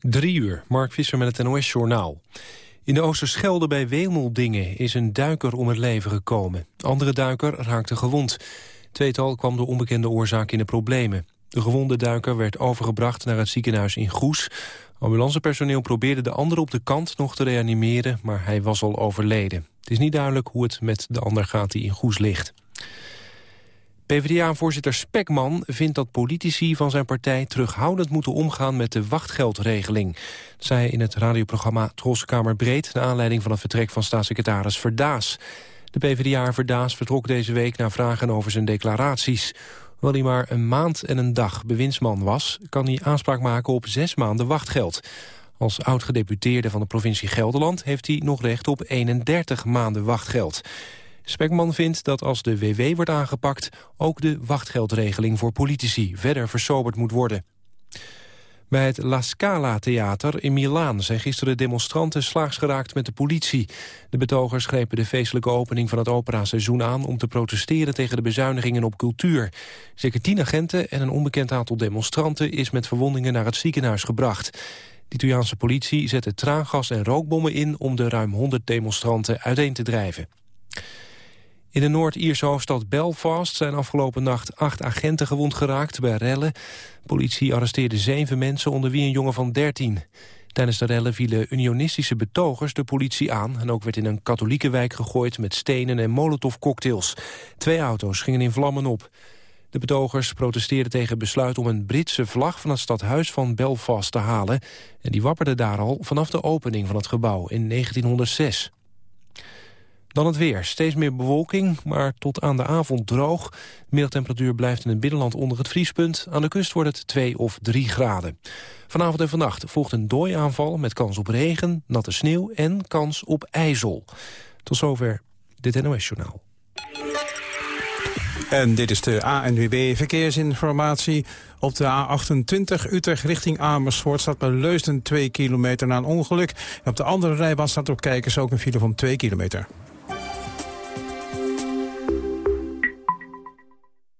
Drie uur, Mark Visser met het NOS-journaal. In de Oosterschelde bij Wemeldingen is een duiker om het leven gekomen. Andere duiker raakte gewond. Tweetal kwam door onbekende oorzaak in de problemen. De gewonde duiker werd overgebracht naar het ziekenhuis in Goes. Ambulancepersoneel probeerde de andere op de kant nog te reanimeren... maar hij was al overleden. Het is niet duidelijk hoe het met de ander gaat die in Goes ligt. PvdA-voorzitter Spekman vindt dat politici van zijn partij terughoudend moeten omgaan met de wachtgeldregeling. Zei in het radioprogramma Troskamer Breed naar aanleiding van het vertrek van staatssecretaris Verdaas. De PvdA Verdaas vertrok deze week naar vragen over zijn declaraties. Hoewel hij maar een maand en een dag bewindsman was, kan hij aanspraak maken op zes maanden wachtgeld. Als oud-gedeputeerde van de provincie Gelderland heeft hij nog recht op 31 maanden wachtgeld. Spekman vindt dat als de WW wordt aangepakt... ook de wachtgeldregeling voor politici verder versoberd moet worden. Bij het La Scala Theater in Milaan zijn gisteren demonstranten slaags geraakt met de politie. De betogers grepen de feestelijke opening van het operaseizoen aan om te protesteren tegen de bezuinigingen op cultuur. Zeker tien agenten en een onbekend aantal demonstranten is met verwondingen naar het ziekenhuis gebracht. De Italiaanse politie zette traangas en rookbommen in om de ruim 100 demonstranten uiteen te drijven. In de Noord-Ierse hoofdstad Belfast zijn afgelopen nacht acht agenten gewond geraakt bij rellen. Politie arresteerde zeven mensen, onder wie een jongen van 13. Tijdens de rellen vielen unionistische betogers de politie aan... en ook werd in een katholieke wijk gegooid met stenen en molotovcocktails. Twee auto's gingen in vlammen op. De betogers protesteerden tegen besluit om een Britse vlag... van het stadhuis van Belfast te halen. En die wapperde daar al vanaf de opening van het gebouw in 1906. Dan het weer. Steeds meer bewolking, maar tot aan de avond droog. De middagtemperatuur blijft in het binnenland onder het vriespunt. Aan de kust wordt het 2 of 3 graden. Vanavond en vannacht volgt een dooiaanval met kans op regen, natte sneeuw en kans op ijzel. Tot zover dit NOS-journaal. En dit is de ANWB Verkeersinformatie. Op de A28 Utrecht richting Amersfoort staat bij Leusden 2 kilometer na een ongeluk. En op de andere rijbaan staat op kijkers ook een file van 2 kilometer.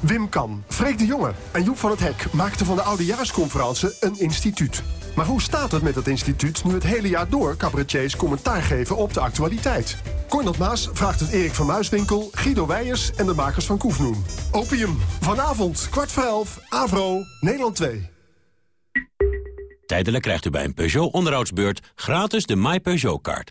Wim Kan, Freek de Jonge en Joep van het Hek maakten van de Oudejaarsconferentie een instituut. Maar hoe staat het met dat instituut nu het hele jaar door cabaretiers commentaar geven op de actualiteit? Cornel Maas vraagt het Erik van Muiswinkel, Guido Weijers en de makers van Koefnoen. Opium, vanavond, kwart voor elf, Avro, Nederland 2. Tijdelijk krijgt u bij een Peugeot onderhoudsbeurt gratis de My Peugeot-kaart.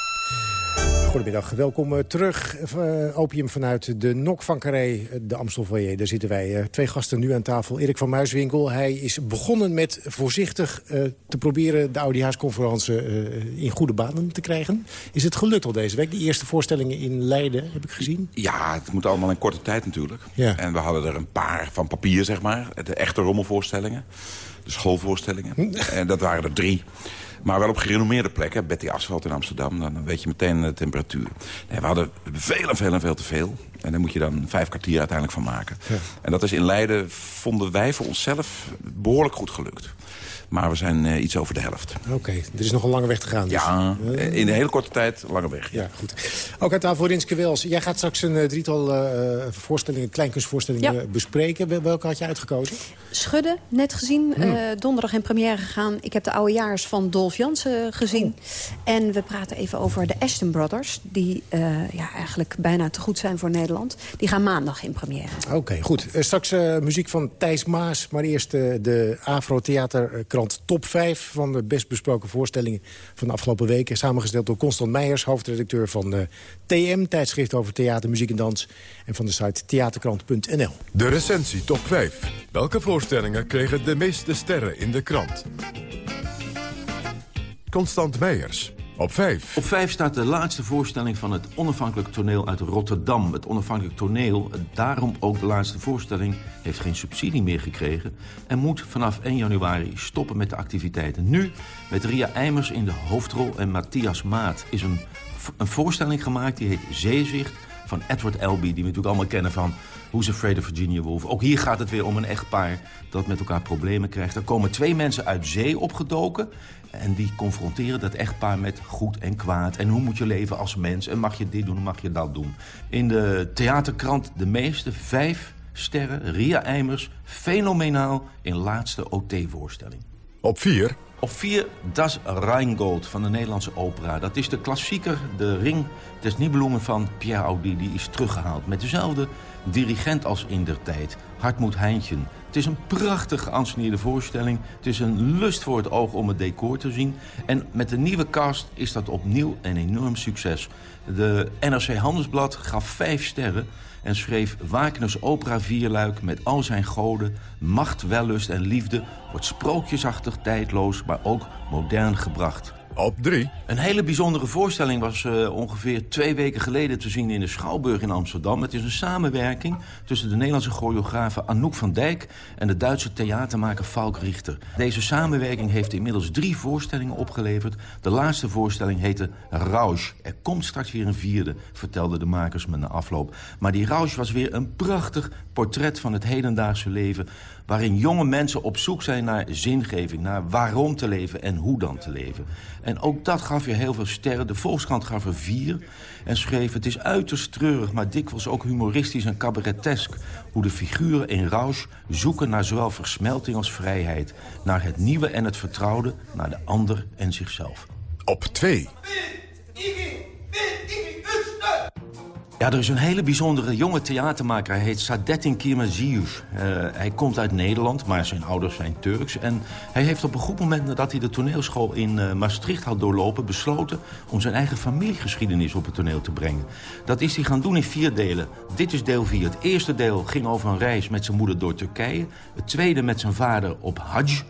Goedemiddag, welkom eh, terug. Uh, opium vanuit de Nok van Carré, de Amstelfoyer. Daar zitten wij. Uh, twee gasten nu aan tafel. Erik van Muiswinkel, hij is begonnen met voorzichtig te proberen... de Oudejaarsconferentie in goede banen te krijgen. Is het gelukt al deze week? De eerste voorstellingen in Leiden heb ik gezien. Ja, het moet allemaal in korte tijd natuurlijk. Ja. En we hadden er een paar van papier, zeg maar. De echte rommelvoorstellingen. De schoolvoorstellingen. En dat waren er drie. Maar wel op gerenommeerde plekken. Betty Asphalt in Amsterdam, dan weet je meteen de temperatuur. Nee, we hadden veel en veel en veel te veel. En daar moet je dan vijf kwartier uiteindelijk van maken. Ja. En dat is in Leiden, vonden wij voor onszelf, behoorlijk goed gelukt. Maar we zijn uh, iets over de helft. Oké, er is nog een lange weg te gaan. Dus. Ja, in een hele korte tijd, lange weg. Ja, goed. Ook aan tafel Rinske Wels. Jij gaat straks een uh, drietal uh, voorstellingen, kleinkunstvoorstellingen ja. bespreken. Welke had je uitgekozen? Schudden, net gezien. Hmm. donderdag in première gegaan. Ik heb de oudejaars van Dolf Jansen gezien. Oh. En we praten even over de Ashton Brothers. Die ja, eigenlijk bijna te goed zijn voor Nederland. Die gaan maandag in première. Oké, okay, goed. straks muziek van Thijs Maas. Maar eerst de Afro Theater Top 5 van de best besproken voorstellingen van de afgelopen weken. Samengesteld door Constant Meijers, hoofdredacteur van uh, TM, tijdschrift over theater, muziek en dans. En van de site theaterkrant.nl. De recensie Top 5. Welke voorstellingen kregen de meeste sterren in de krant? Constant Meijers. Op 5. Op 5 staat de laatste voorstelling van het onafhankelijk toneel uit Rotterdam. Het onafhankelijk toneel, daarom ook de laatste voorstelling... heeft geen subsidie meer gekregen... en moet vanaf 1 januari stoppen met de activiteiten. Nu met Ria Eimers in de hoofdrol en Matthias Maat... is een, een voorstelling gemaakt die heet Zeezicht van Edward Elby... die we natuurlijk allemaal kennen van Who's Afraid of Virginia Woolf. Ook hier gaat het weer om een echtpaar dat met elkaar problemen krijgt. Er komen twee mensen uit zee opgedoken... En die confronteren dat echtpaar met goed en kwaad. En hoe moet je leven als mens? En mag je dit doen, mag je dat doen? In de theaterkrant De Meeste, vijf sterren, Ria Eimers... fenomenaal in laatste OT-voorstelling. Op vier. Op vier Das Rheingold van de Nederlandse opera. Dat is de klassieker, de ring des Nibelungen van Pierre Audi. Die is teruggehaald met dezelfde dirigent als in der tijd. Hartmoed Heintjen. Het is een prachtig geanceneerde voorstelling. Het is een lust voor het oog om het decor te zien. En met de nieuwe cast is dat opnieuw een enorm succes. De NRC Handelsblad gaf vijf sterren en schreef Wagner's opera Vierluik met al zijn goden, macht, wellust en liefde wordt sprookjesachtig tijdloos, maar ook modern gebracht. Op drie. Een hele bijzondere voorstelling was uh, ongeveer twee weken geleden te zien in de Schouwburg in Amsterdam. Het is een samenwerking tussen de Nederlandse choreografe Anouk van Dijk en de Duitse theatermaker Falk Richter. Deze samenwerking heeft inmiddels drie voorstellingen opgeleverd. De laatste voorstelling heette Rausch. Er komt straks weer een vierde, vertelden de makers me na afloop. Maar die Rausch was weer een prachtig portret van het hedendaagse leven waarin jonge mensen op zoek zijn naar zingeving... naar waarom te leven en hoe dan te leven. En ook dat gaf je heel veel sterren. De Volkskrant gaf er vier en schreef... het is uiterst treurig, maar dikwijls ook humoristisch en cabaretesk... hoe de figuren in Rausch zoeken naar zowel versmelting als vrijheid... naar het nieuwe en het vertrouwde, naar de ander en zichzelf. Op twee. Ja, er is een hele bijzondere jonge theatermaker. Hij heet Sadettin Kirmazius. Uh, hij komt uit Nederland, maar zijn ouders zijn Turks. En hij heeft op een goed moment nadat hij de toneelschool in uh, Maastricht had doorlopen... besloten om zijn eigen familiegeschiedenis op het toneel te brengen. Dat is hij gaan doen in vier delen. Dit is deel vier. Het eerste deel ging over een reis met zijn moeder door Turkije. Het tweede met zijn vader op Hajj.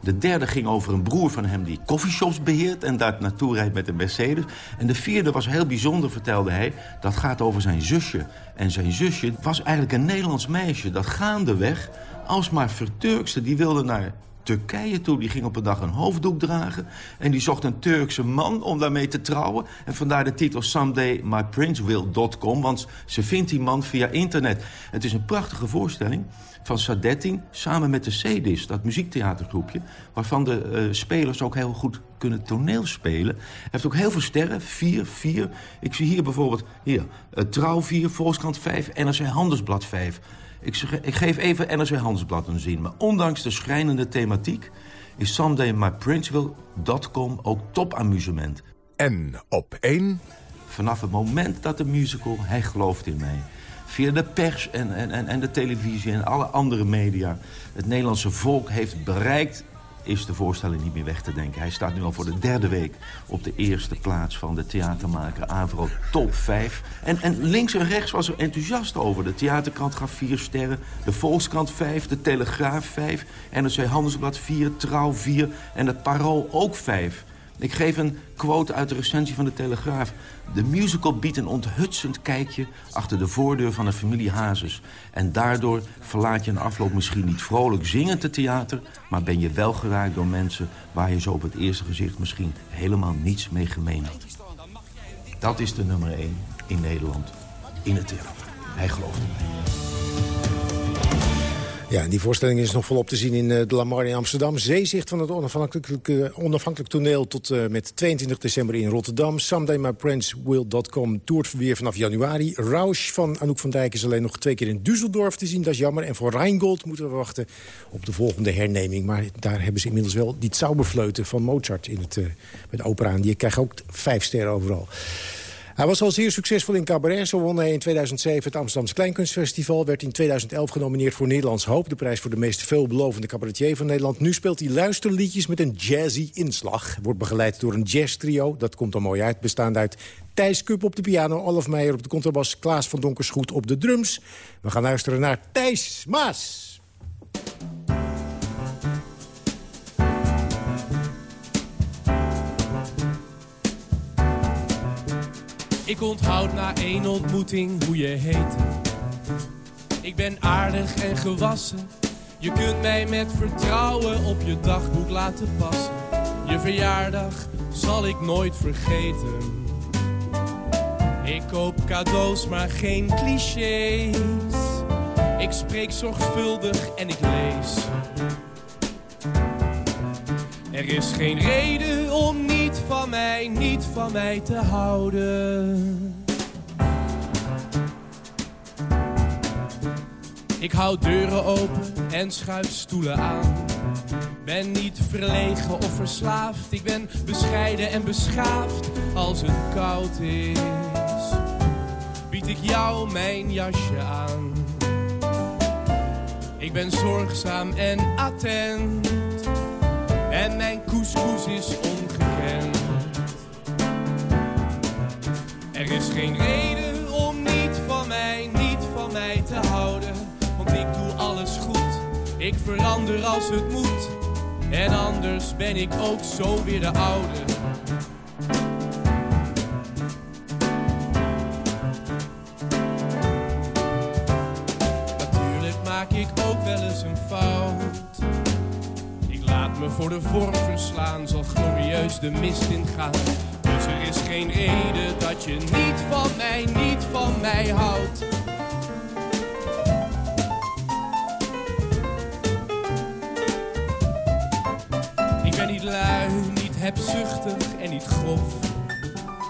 De derde ging over een broer van hem die coffeeshops beheert... en daar naartoe rijdt met een Mercedes. En de vierde was heel bijzonder, vertelde hij. Dat gaat over zijn zusje. En zijn zusje was eigenlijk een Nederlands meisje... dat gaandeweg alsmaar verturkste. Die wilde naar Turkije toe. Die ging op een dag een hoofddoek dragen. En die zocht een Turkse man om daarmee te trouwen. En vandaar de titel SomedayMyPrinceWill.com. Want ze vindt die man via internet. Het is een prachtige voorstelling van Sadettin samen met de Cedis, dat muziektheatergroepje... waarvan de uh, spelers ook heel goed kunnen toneelspelen. Hij heeft ook heel veel sterren, vier, vier. Ik zie hier bijvoorbeeld, hier, uh, Trouw 4, Volkskrant 5, NRC Handelsblad 5. Ik, ik geef even NRC Handelsblad een zin. Maar ondanks de schrijnende thematiek is SomedayMyPrinceWill.com ook topamusement. En op één... Vanaf het moment dat de musical Hij gelooft in mij via de pers en, en, en de televisie en alle andere media... het Nederlandse volk heeft bereikt is de voorstelling niet meer weg te denken. Hij staat nu al voor de derde week op de eerste plaats van de theatermaker Avro Top 5. En, en links en rechts was er enthousiast over. De theaterkrant gaf vier sterren, de Volkskrant 5, de Telegraaf 5... NRC Handelsblad 4, Trouw 4 en het Parool ook 5. Ik geef een quote uit de recensie van de Telegraaf. De musical biedt een onthutsend kijkje achter de voordeur van de familie Hazes. En daardoor verlaat je een afloop misschien niet vrolijk zingend het theater... maar ben je wel geraakt door mensen waar je zo op het eerste gezicht misschien helemaal niets mee gemeen had. Dat is de nummer 1 in Nederland, in het theater. Hij gelooft in Ja, die voorstelling is nog volop te zien in uh, de Lamar in Amsterdam. Zeezicht van het onafhankelijk, onafhankelijk toneel tot uh, met 22 december in Rotterdam. SomedayMyPrincewill.com toert weer vanaf januari. Rausch van Anouk van Dijk is alleen nog twee keer in Düsseldorf te zien. Dat is jammer. En voor Rheingold moeten we wachten op de volgende herneming. Maar daar hebben ze inmiddels wel die Zauberfleuten van Mozart in het, met opera. En die krijgen ook vijf sterren overal. Hij was al zeer succesvol in cabaret. Zo won hij in 2007 het Amsterdamse Kleinkunstfestival. Werd in 2011 genomineerd voor Nederlands Hoop. De prijs voor de meest veelbelovende cabaretier van Nederland. Nu speelt hij luisterliedjes met een jazzy inslag. Wordt begeleid door een jazztrio. Dat komt er mooi uit. Bestaande uit Thijs Kup op de piano. Olaf Meijer op de contrabas. Klaas van Donkersgoed op de drums. We gaan luisteren naar Thijs Maas. Ik onthoud na één ontmoeting hoe je heet. Ik ben aardig en gewassen. Je kunt mij met vertrouwen op je dagboek laten passen. Je verjaardag zal ik nooit vergeten. Ik koop cadeaus, maar geen clichés. Ik spreek zorgvuldig en ik lees. Er is geen reden om niet van mij, niet van mij te houden. Ik hou deuren open en schuif stoelen aan. Ben niet verlegen of verslaafd. Ik ben bescheiden en beschaafd als het koud is. Bied ik jou mijn jasje aan. Ik ben zorgzaam en attent. En mijn couscous is ongekend. Er is geen reden om niet van mij, niet van mij te houden. Want ik doe alles goed. Ik verander als het moet. En anders ben ik ook zo weer de oude. Natuurlijk maak ik ook wel eens een fout. Ik laat me voor de vorm verslaan, zal glorieus de mist ingaan. Is geen reden dat je niet van mij, niet van mij houdt. Ik ben niet lui, niet hebzuchtig en niet grof.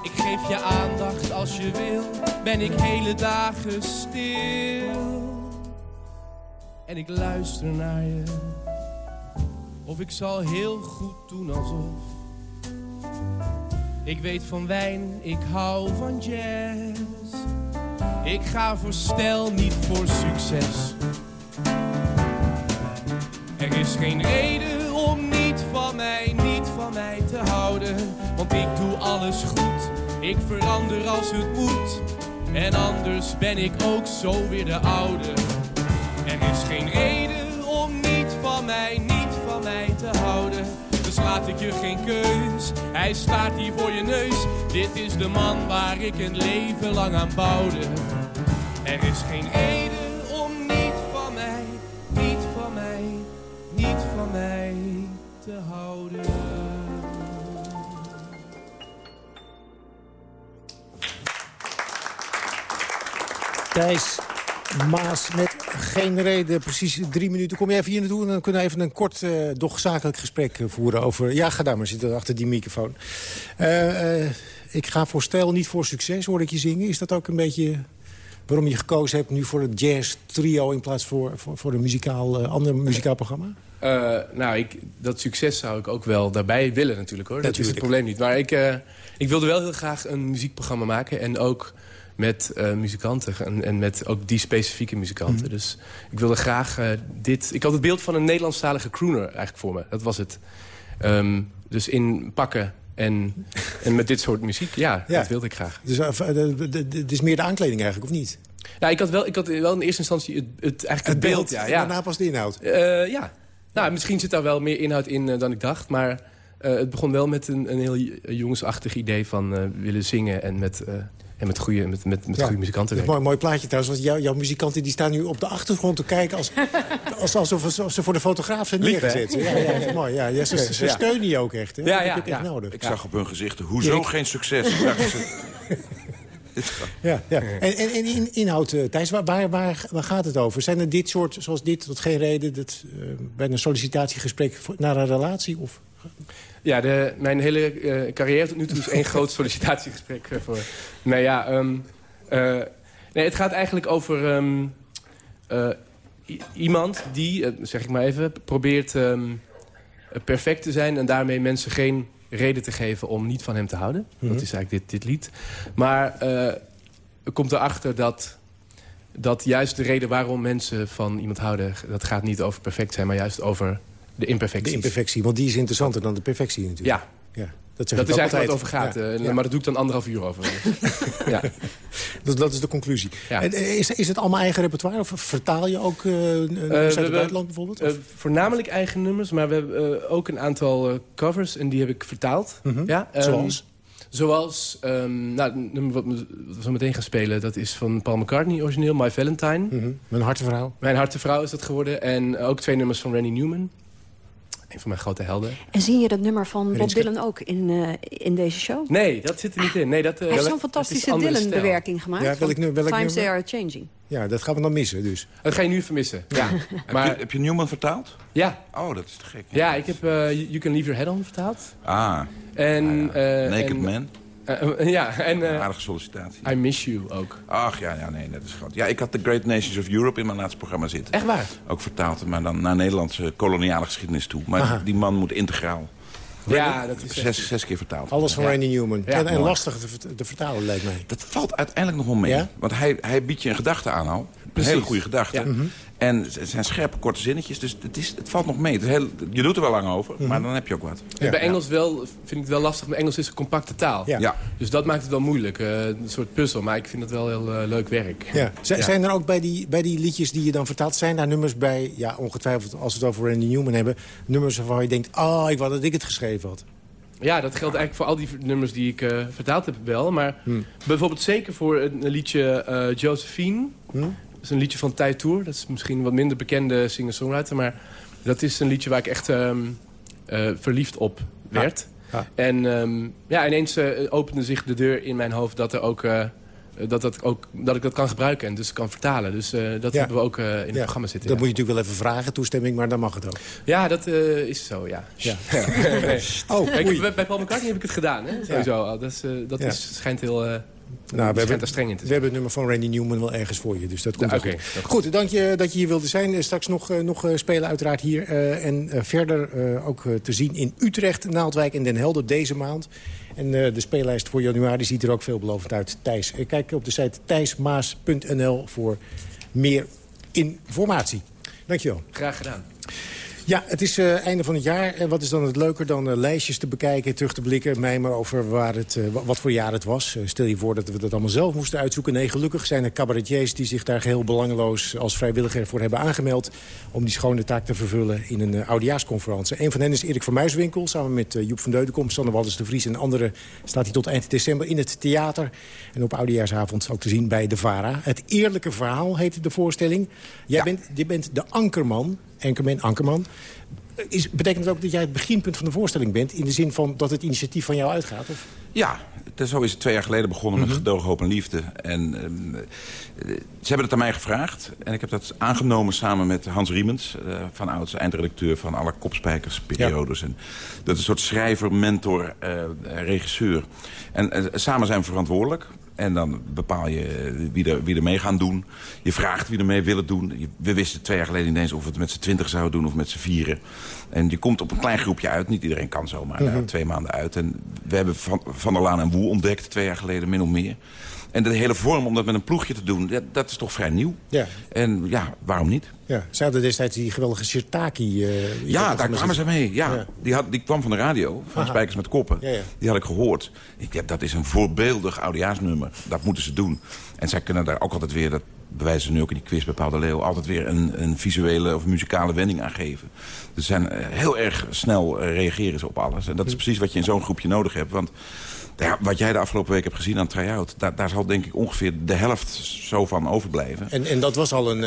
Ik geef je aandacht als je wil, ben ik hele dagen stil. En ik luister naar je, of ik zal heel goed doen alsof. Ik weet van wijn, ik hou van jazz. Ik ga voor stijl, niet voor succes. Er is geen reden om niet van mij, niet van mij te houden. Want ik doe alles goed, ik verander als het moet. En anders ben ik ook zo weer de oude. Er is geen reden om niet van mij, niet van mij te houden. Laat ik je geen keus, hij staat hier voor je neus. Dit is de man waar ik een leven lang aan bouwde. Er is geen reden om niet van mij, niet van mij, niet van mij te houden. Thijs Maas met geen reden, precies drie minuten. Kom je even hier naartoe en dan kunnen we even een kort, uh, doch zakelijk gesprek eh, voeren over... Ja, ga daar maar zitten achter die microfoon. Uh, ik ga voor stijl, niet voor succes, hoor ik je zingen. Is dat ook een beetje waarom je gekozen hebt nu voor het jazz trio... in plaats voor, voor, voor een muzikaal, ander muzikaal programma? Nou, ik, dat succes zou ik ook wel daarbij willen natuurlijk, hoor. Dat is het probleem niet. Maar ik, ik wilde wel heel graag een muziekprogramma maken. En ook met uh, muzikanten en, en, met ook die specifieke muzikanten. Mm. Dus ik wilde graag dit... Ik had het beeld van een Nederlandstalige crooner eigenlijk voor me. Dat was het. Um, dus in pakken en, en met dit soort muziek, ja, ja. dat wilde ik graag. Dus het is meer de aankleding eigenlijk, of niet? Ja, ik had wel, ik had wel in eerste instantie het, het, eigenlijk het, beeld. beeld ja, ja. daarna pas de inhoud. ja, nou, misschien zit daar wel meer inhoud in dan ik dacht. Maar het begon wel met een, een heel jongensachtig idee van willen zingen... en met, en met goede, met, met, met ja, goede muzikanten Een mooi, mooi plaatje trouwens. Want jou, jouw muzikanten die staan nu op de achtergrond te kijken... Als, als, alsof, alsof ze voor de fotograaf zijn neergezet. Ja, ja, dat is mooi. Ja, ja, ze, ze steunen je ook echt. Hè? Ja, ja, dat heb echt nodig. Ik zag op hun gezichten, hoezo geen succes? Ja, ja. En, en, en in, inhoud, uh, Thijs, waar, waar, waar, waar gaat het over? Zijn er dit soort, zoals dit, tot geen reden... Dat, uh, bij een sollicitatiegesprek voor, naar een relatie? Of... Ja, de, mijn hele uh, carrière tot nu toe is één groot sollicitatiegesprek. voor. Nou ja, um, nee, het gaat eigenlijk over um, iemand die, zeg ik maar even, probeert um, perfect te zijn... en daarmee mensen geen reden te geven om niet van hem te houden. Mm -hmm. Dat is eigenlijk dit, dit lied. Maar komt erachter dat, dat juist de reden waarom mensen van iemand houden... dat gaat niet over perfect zijn, maar juist over de imperfectie. De imperfectie, want die is interessanter dan de perfectie natuurlijk. Ja. ja dat, dat is eigenlijk wat het over gaat. Ja, uh, ja. Maar dat doe ik dan anderhalf uur over. ja. dus dat is de conclusie. Ja. En, is, is het allemaal eigen repertoire? Of vertaal je ook uh, nummers uh, uit het buitenland bijvoorbeeld? Uh, voornamelijk eigen nummers, maar we hebben ook een aantal covers. En die heb ik vertaald. -hmm. ja, um, Zoals? Zoals, um, nou, het nummer wat we zo meteen gaan spelen... dat is van Paul McCartney origineel, My Valentine. Mm -hmm. Mijn hartevrouw. Mijn hartevrouw is dat geworden. En ook twee nummers van Randy Newman. Een van mijn grote helden. En zie je dat nummer van Bob Dylan ook in, uh, in deze show? Nee, dat zit er niet in. Nee, dat, uh, Hij heeft zo'n fantastische Dylan-bewerking gemaakt. Ja, welk, welk Times nummer? They Are Changing. Ja, dat gaan we dan missen dus. Dat ga je nu vermissen, ja. maar, heb, je, heb je Newman vertaald? Ja. Oh, dat is te gek. Ja, ik heb uh, You Can Leave Your Head On vertaald. Ah. En, ah, ja. Naked en, Man. Uh, ja, en... Uh, Aardige sollicitatie. I Miss You ook. Ach, ja, ja, nee, dat is groot. Ja, ik had The Great Nations of Europe in mijn laatste programma zitten. Echt waar? Ook vertaald, maar dan naar Nederlandse koloniale geschiedenis toe. Maar Aha. die man moet integraal. Ja, dat is zes, zes keer vertaald. Alles van ja. Randy Newman. Ja, en, en lastig te, te, vertalen, lijkt mij. Dat valt uiteindelijk nog wel mee. Ja? Want hij, hij biedt je een gedachte aan al. Een hele goede gedachte. Ja. Mm -hmm. En het zijn scherpe, korte zinnetjes, dus het, is, het valt nog mee. Het is heel, je doet er wel lang over, mm -hmm. maar dan heb je ook wat. Ja, bij Engels wel, vind ik het wel lastig, maar Engels is een compacte taal. Ja. ja. Dus dat maakt het wel moeilijk, uh, een soort puzzel. Maar ik vind het wel heel uh, leuk werk. Ja. Zijn er ook bij die, bij die liedjes die je dan vertaalt... zijn daar nummers bij, ja, ongetwijfeld als we het over Randy Newman hebben... nummers waarvan je denkt, oh, ik wou dat ik het geschreven had. Ja, dat geldt eigenlijk voor al die nummers die ik uh, vertaald heb wel. Maar hmm. bijvoorbeeld zeker voor een, een liedje uh, Josephine. Hmm? Is een liedje van Thai Tour. Dat is misschien een wat minder bekende singer-songwriter. Maar dat is een liedje waar ik echt um, uh, verliefd op werd. Ja. Ja. En um, ja, ineens opende zich de deur in mijn hoofd dat er ook dat, dat, ook, dat ik dat kan gebruiken en dus kan vertalen. Dus dat ja. hebben we ook in het programma zitten. Dat moet je natuurlijk wel even vragen, toestemming, maar dan mag het ook. Ja, dat is zo, ja. ja. nee. oh, Kijk, bij Paul McCartney heb ik het gedaan, hè? sowieso. Dat, is, dat is, schijnt heel... Nou, we hebben, streng in te we hebben het nummer van Randy Newman wel ergens voor je, dus dat komt ja, okay, goed. Goed, dank je dat je hier wilde zijn. Straks nog, nog spelen uiteraard hier. en verder ook te zien in Utrecht, Naaldwijk en Den Helder deze maand. En uh, de speellijst voor januari ziet er ook veelbelovend uit. Thijs, kijk op de site thijsmaas.nl voor meer informatie. Dankjewel. Graag gedaan. Ja, het is uh, einde van het jaar. En wat is dan het leuker dan uh, lijstjes te bekijken, terug te blikken... mij maar over waar het, uh, wat voor jaar het was. stel je voor dat we dat allemaal zelf moesten uitzoeken. Nee, gelukkig zijn er cabaretiers die zich daar geheel belangeloos... als vrijwilliger voor hebben aangemeld... om die schone taak te vervullen in een oudejaarsconferentie. Een van hen is Erik van Muiswinkel, samen met Joep van Deudekom... Sander Wallis de Vries en anderen staat hij tot eind december in het theater. En op oudejaarsavond ook te zien bij de VARA. Het eerlijke verhaal heet de voorstelling. Jij ja. bent, je bent de ankerman Enkerman, Ankerman. Is, betekent het ook dat jij het beginpunt van de voorstelling bent... in de zin van dat het initiatief van jou uitgaat? Of? Ja, zo is het twee jaar geleden begonnen met -hmm. gedogen hoop en liefde. En uh, ze hebben het aan mij gevraagd. En ik heb dat aangenomen samen met Hans Riemens... Uh, van ouds eindredacteur van alle kopspijkersperiodes. Ja. En dat is een soort schrijver, mentor, uh, regisseur. En samen zijn we verantwoordelijk. En dan bepaal je wie er, wie er mee gaan doen. Je vraagt wie er mee willen doen. We wisten twee jaar geleden niet eens of we het met z'n twintig zouden doen of met z'n vieren. En je komt op een klein groepje uit. Niet iedereen kan zomaar mm -hmm. twee maanden uit. En we hebben Van, van der Laan en Woe ontdekt twee jaar geleden, min of meer. En de hele vorm om dat met een ploegje te doen, dat, dat is toch vrij nieuw. Ja. En ja, waarom niet? Ja. Ze hadden destijds die geweldige Sirtaki. Uh, ja, daar kwamen ze mee. Ja. ja. Die, had, die kwam van de radio, van Aha. Spijkers met Koppen. Ja, ja. Die had ik gehoord. Ik, ja, dat is een voorbeeldig oudejaarsnummer. Dat moeten ze doen. En zij kunnen daar ook altijd weer, dat bewijzen ze nu ook in die quiz bij Paul de Leeuw... altijd weer een, een visuele of muzikale wending aan geven. Dus zijn uh, heel erg snel uh, reageren ze op alles. En dat is precies wat je in zo'n groepje nodig hebt. Want ja, wat jij de afgelopen week hebt gezien aan try-out... Daar, daar, zal denk ik ongeveer de helft zo van overblijven. En, en dat was al een...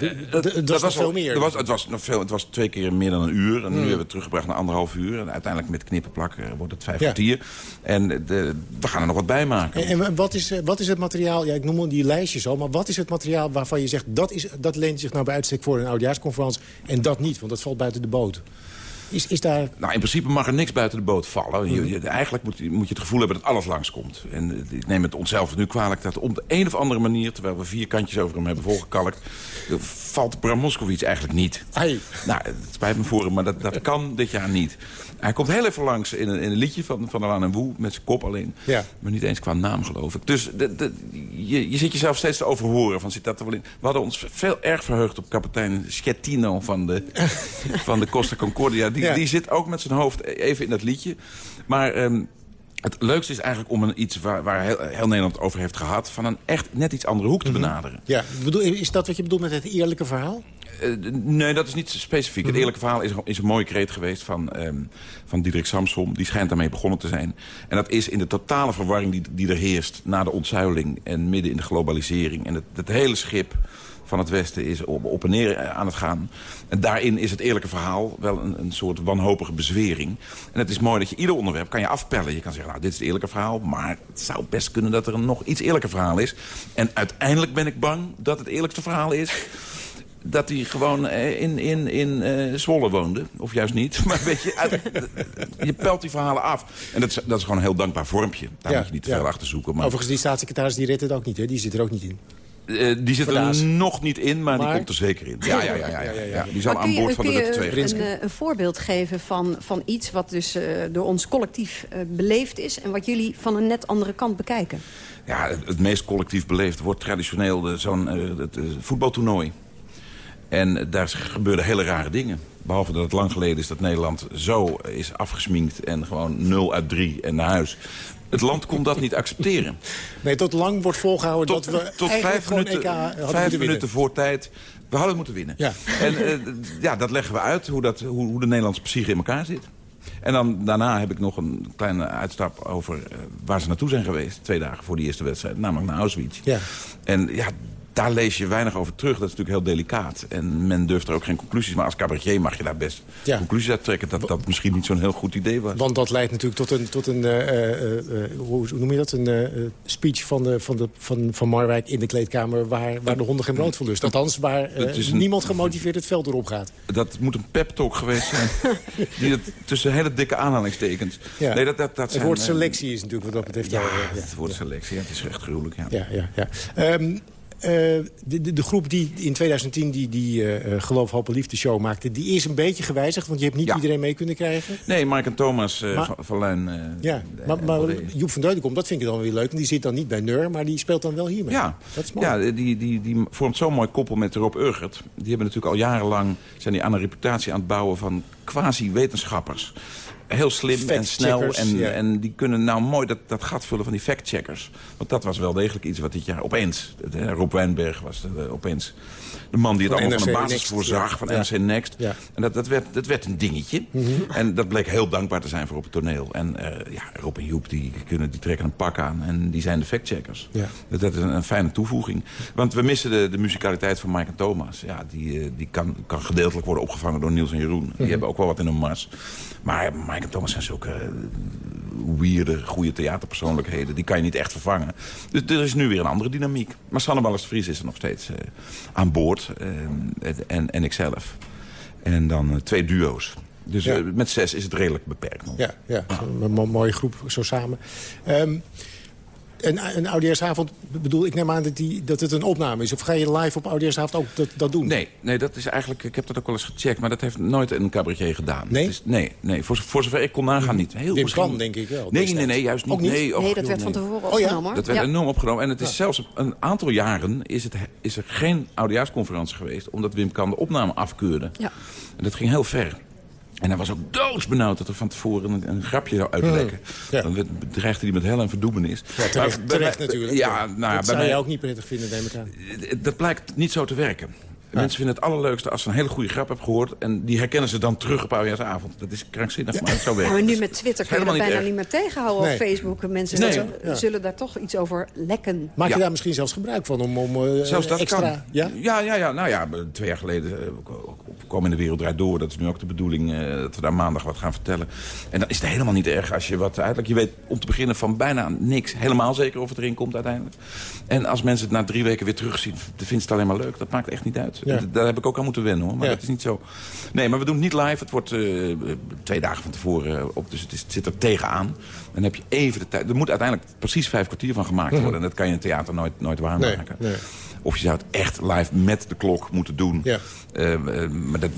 Uh, dat, dat, was, was veel meer. Het was, het, was nog veel, het was twee keer meer dan een uur. En hmm. nu hebben we het teruggebracht naar anderhalf uur. En uiteindelijk met knippenplak uh, wordt het vijf ja. kwartier. En de, we gaan er nog wat bij maken. En, en wat, is, wat is het materiaal... Ja, ik noem die lijstjes al. Maar wat is het materiaal waarvan je zegt... dat, is, dat leent zich nou bij uitstek voor een oudjaarsconferentie... en dat niet, want dat valt buiten de boot? Is, is daar... Nou, in principe mag er niks buiten de boot vallen. Je, je, eigenlijk moet, moet je het gevoel hebben dat alles langskomt. En ik neem het onszelf nu kwalijk dat op de een of andere manier... terwijl we vier kantjes over hem hebben volgekalkt... valt Bram Moskowitz eigenlijk niet. Nou, het spijt me voor hem, maar dat, dat kan dit jaar niet. Hij komt heel even langs in een, in een liedje van, van Alan en Woe... met zijn kop alleen. Ja. Maar niet eens qua naam, geloof ik. Dus de, de, je, je zit jezelf steeds te overhoren. Van, zit dat er wel in? We hadden ons veel erg verheugd op kapitein Schettino... van de, van de Costa Concordia. Die, ja. die zit ook met zijn hoofd even in dat liedje. Maar... Um, Het leukste is eigenlijk om een iets waar, waar heel, heel Nederland over heeft gehad... van een echt net iets andere hoek te Mhm. benaderen. Ja, bedoel, is dat wat je bedoelt met het eerlijke verhaal? Uh, nee, dat is niet specifiek. Mhm. Het eerlijke verhaal is, is een mooie kreet geweest van, um, van Diederik Samsom. Die schijnt daarmee begonnen te zijn. En dat is in de totale verwarring die, die er heerst... na de ontzuiling en midden in de globalisering. En het, het hele schip van het Westen is op, op en neer aan het gaan. En daarin is het eerlijke verhaal wel een, een soort wanhopige bezwering. En het is mooi dat je ieder onderwerp kan je afpellen. Je kan zeggen, nou, dit is het eerlijke verhaal... maar het zou best kunnen dat er een nog iets eerlijker verhaal is. En uiteindelijk ben ik bang dat het eerlijkste verhaal is dat hij gewoon in, in, in uh, Zwolle woonde. Of juist niet. Maar weet je, uit, je pelt die verhalen af. En dat is, dat is gewoon een heel dankbaar vormpje. Daar ja, moet je niet te ja. veel achter zoeken. Maar... Overigens, die staatssecretaris die redt het ook niet. Hè? Die zit er ook niet in. Uh, die zit er nog niet in, maar, maar, die komt er zeker in. Ja, ja, ja. ja, ja, ja, ja. Die zal aan boord van de Lucht 2 Kun je een, een voorbeeld geven van, van iets wat dus uh, door ons collectief uh, beleefd is... en wat jullie van een net andere kant bekijken? Ja, het, het meest collectief beleefd wordt traditioneel zo'n voetbaltoernooi. En daar gebeurden hele rare dingen. Behalve dat het lang geleden is dat Nederland zo is afgesminkt... en gewoon 0 uit 3 en naar huis. Het land kon dat niet accepteren. Nee, tot lang wordt volgehouden tot, dat we tot vijf minuten, vijf minuten voor tijd... We hadden moeten winnen. Ja. En uh, ja, dat leggen we uit, hoe, dat, hoe, hoe de Nederlandse psyche in elkaar zit. En dan, daarna heb ik nog een kleine uitstap over uh, waar ze naartoe zijn geweest. Twee dagen voor die eerste wedstrijd, namelijk naar Auschwitz. Ja. En ja, daar lees je weinig over terug. Dat is natuurlijk heel delicaat. En men durft er ook geen conclusies. Maar als cabaretier mag je daar best ja. conclusies uit trekken... dat dat misschien niet zo'n heel goed idee was. Want dat leidt natuurlijk tot een, tot een uh, uh, hoe noem je dat? Een speech van, de, van, de, van, van Marwijk in de kleedkamer... waar, waar de honden geen brood van lust. Althans, waar een, niemand gemotiveerd het veld erop gaat. Dat moet een pep-talk geweest zijn. die het tussen hele dikke aanhalingstekens... Ja. Nee, dat, dat, dat het zijn, woord selectie is natuurlijk wat dat betreft... Ja, het woord selectie, het is echt gruwelijk. Ja, ja, ja. ja. Um, uh, de, de, de, groep die in 2010 die, die uh, Geloof, Hoop en Liefde show maakte... die is een beetje gewijzigd, want je hebt niet ja. iedereen mee kunnen krijgen. Nee, Mark en Thomas uh, maar, van Luin... ja, maar, maar Joep van Deudekom, dat vind ik dan weer leuk. Want die zit dan niet bij Neur, maar die speelt dan wel hiermee. Ja, dat is mooi. ja die, die, die vormt zo'n mooi koppel met Rob Urgert. Die hebben natuurlijk al jarenlang zijn die aan een reputatie aan het bouwen van quasi-wetenschappers heel slim en snel. En, ja. en die kunnen nou mooi dat, dat gat vullen van die factcheckers. Want dat was wel degelijk iets wat dit jaar opeens... Rob Wijnberg was de, opeens de man die het van allemaal van de basis Next, voorzag. Ja. Van ja. NRC Next. Ja. En dat, dat, werd, dat werd een dingetje. Mm -hmm. En dat bleek heel dankbaar te zijn voor op het toneel. En uh, ja, Rob en Joep die, kunnen, die trekken een pak aan. En die zijn de factcheckers. Ja. Dat, dat is een, een, fijne toevoeging. Want we missen de, de muzikaliteit van Mike en Thomas. Ja, die, die kan, kan gedeeltelijk worden opgevangen door Niels en Jeroen. Die Mhm. hebben ook wel wat in hun mars. Maar Mike en Thomas zijn zulke weirde, goede theaterpersoonlijkheden. Die kan je niet echt vervangen. Dus er is nu weer een andere dynamiek. Maar Sanne Wallis Vries is er nog steeds uh, aan boord. Uh, en, en ikzelf. En dan uh, twee duo's. Dus ja. met zes is het redelijk beperkt nog. Ja, ja. een mo mooie groep zo samen. Um, een, een oudejaarsavond, bedoel, ik neem aan dat, die, dat het een opname is. Of ga je live op oudejaarsavond ook dat, dat doen? Nee, nee, dat is eigenlijk, ik heb dat ook wel eens gecheckt... maar dat heeft nooit een cabaretier gedaan. Nee? Dus, nee, nee voor, voor zover ik kon nagaan niet. Heel Dit kan, denk ik wel. Nee, nee, nee, juist niet. Ook niet? Nee, dat joh, werd van tevoren opgenomen. Oh, ja? Dat werd ja. enorm opgenomen. En het is ja. zelfs een aantal jaren is, het, is er geen oudejaarsconferentie geweest... omdat Wim Kan de opname afkeurde. Ja. En dat ging heel ver. En hij was ook doodsbenauwd dat er van tevoren een, een grapje zou uitlekken. Ja. Dan werd, dreigde hij met hel en verdoemenis. Ja, terecht, Maar, terecht bij, natuurlijk. Ja, nou, dat bij zou mij, je ook niet prettig vinden, neem ik aan. Dat blijkt niet zo te werken. Mensen vinden het allerleukste als ze een hele goede grap hebben gehoord... en die herkennen ze dan terug op oudejaarsavond. Dat is krankzinnig, ja. maar het zo werkt. Ja, maar nu met Twitter kun je dat bijna niet niet, meer tegenhouden. Nee. Of Facebook. Mensen Nee. zullen, Ja. zullen daar toch iets over lekken. Maak je Ja. daar misschien zelfs gebruik van om, om uh, Zelfs dat extra... kan. Ja? Ja, ja, ja. Nou ja, twee jaar geleden uh, kwam in de wereld draait door. Dat is nu ook de bedoeling uh, dat we daar maandag wat gaan vertellen. En dan is het helemaal niet erg als je wat uitlegt. Je weet om te beginnen van bijna niks. Helemaal zeker of het erin komt uiteindelijk. En als mensen het na drie weken weer terugzien, dan vinden ze het alleen maar leuk. Dat maakt echt niet uit. Ja. Daar heb ik ook aan moeten wennen hoor. Maar Ja. dat is niet zo. Nee, maar we doen het niet live. Het wordt uh, twee dagen van tevoren op. Dus het, is, het zit er tegenaan. En dan heb je even de tijd. Er moet uiteindelijk precies vijf kwartier van gemaakt worden. En dat kan je in het theater nooit, nooit waarmaken. Nee, nee. Of je zou het echt live met de klok moeten doen. Ja. Uh, uh, maar dat,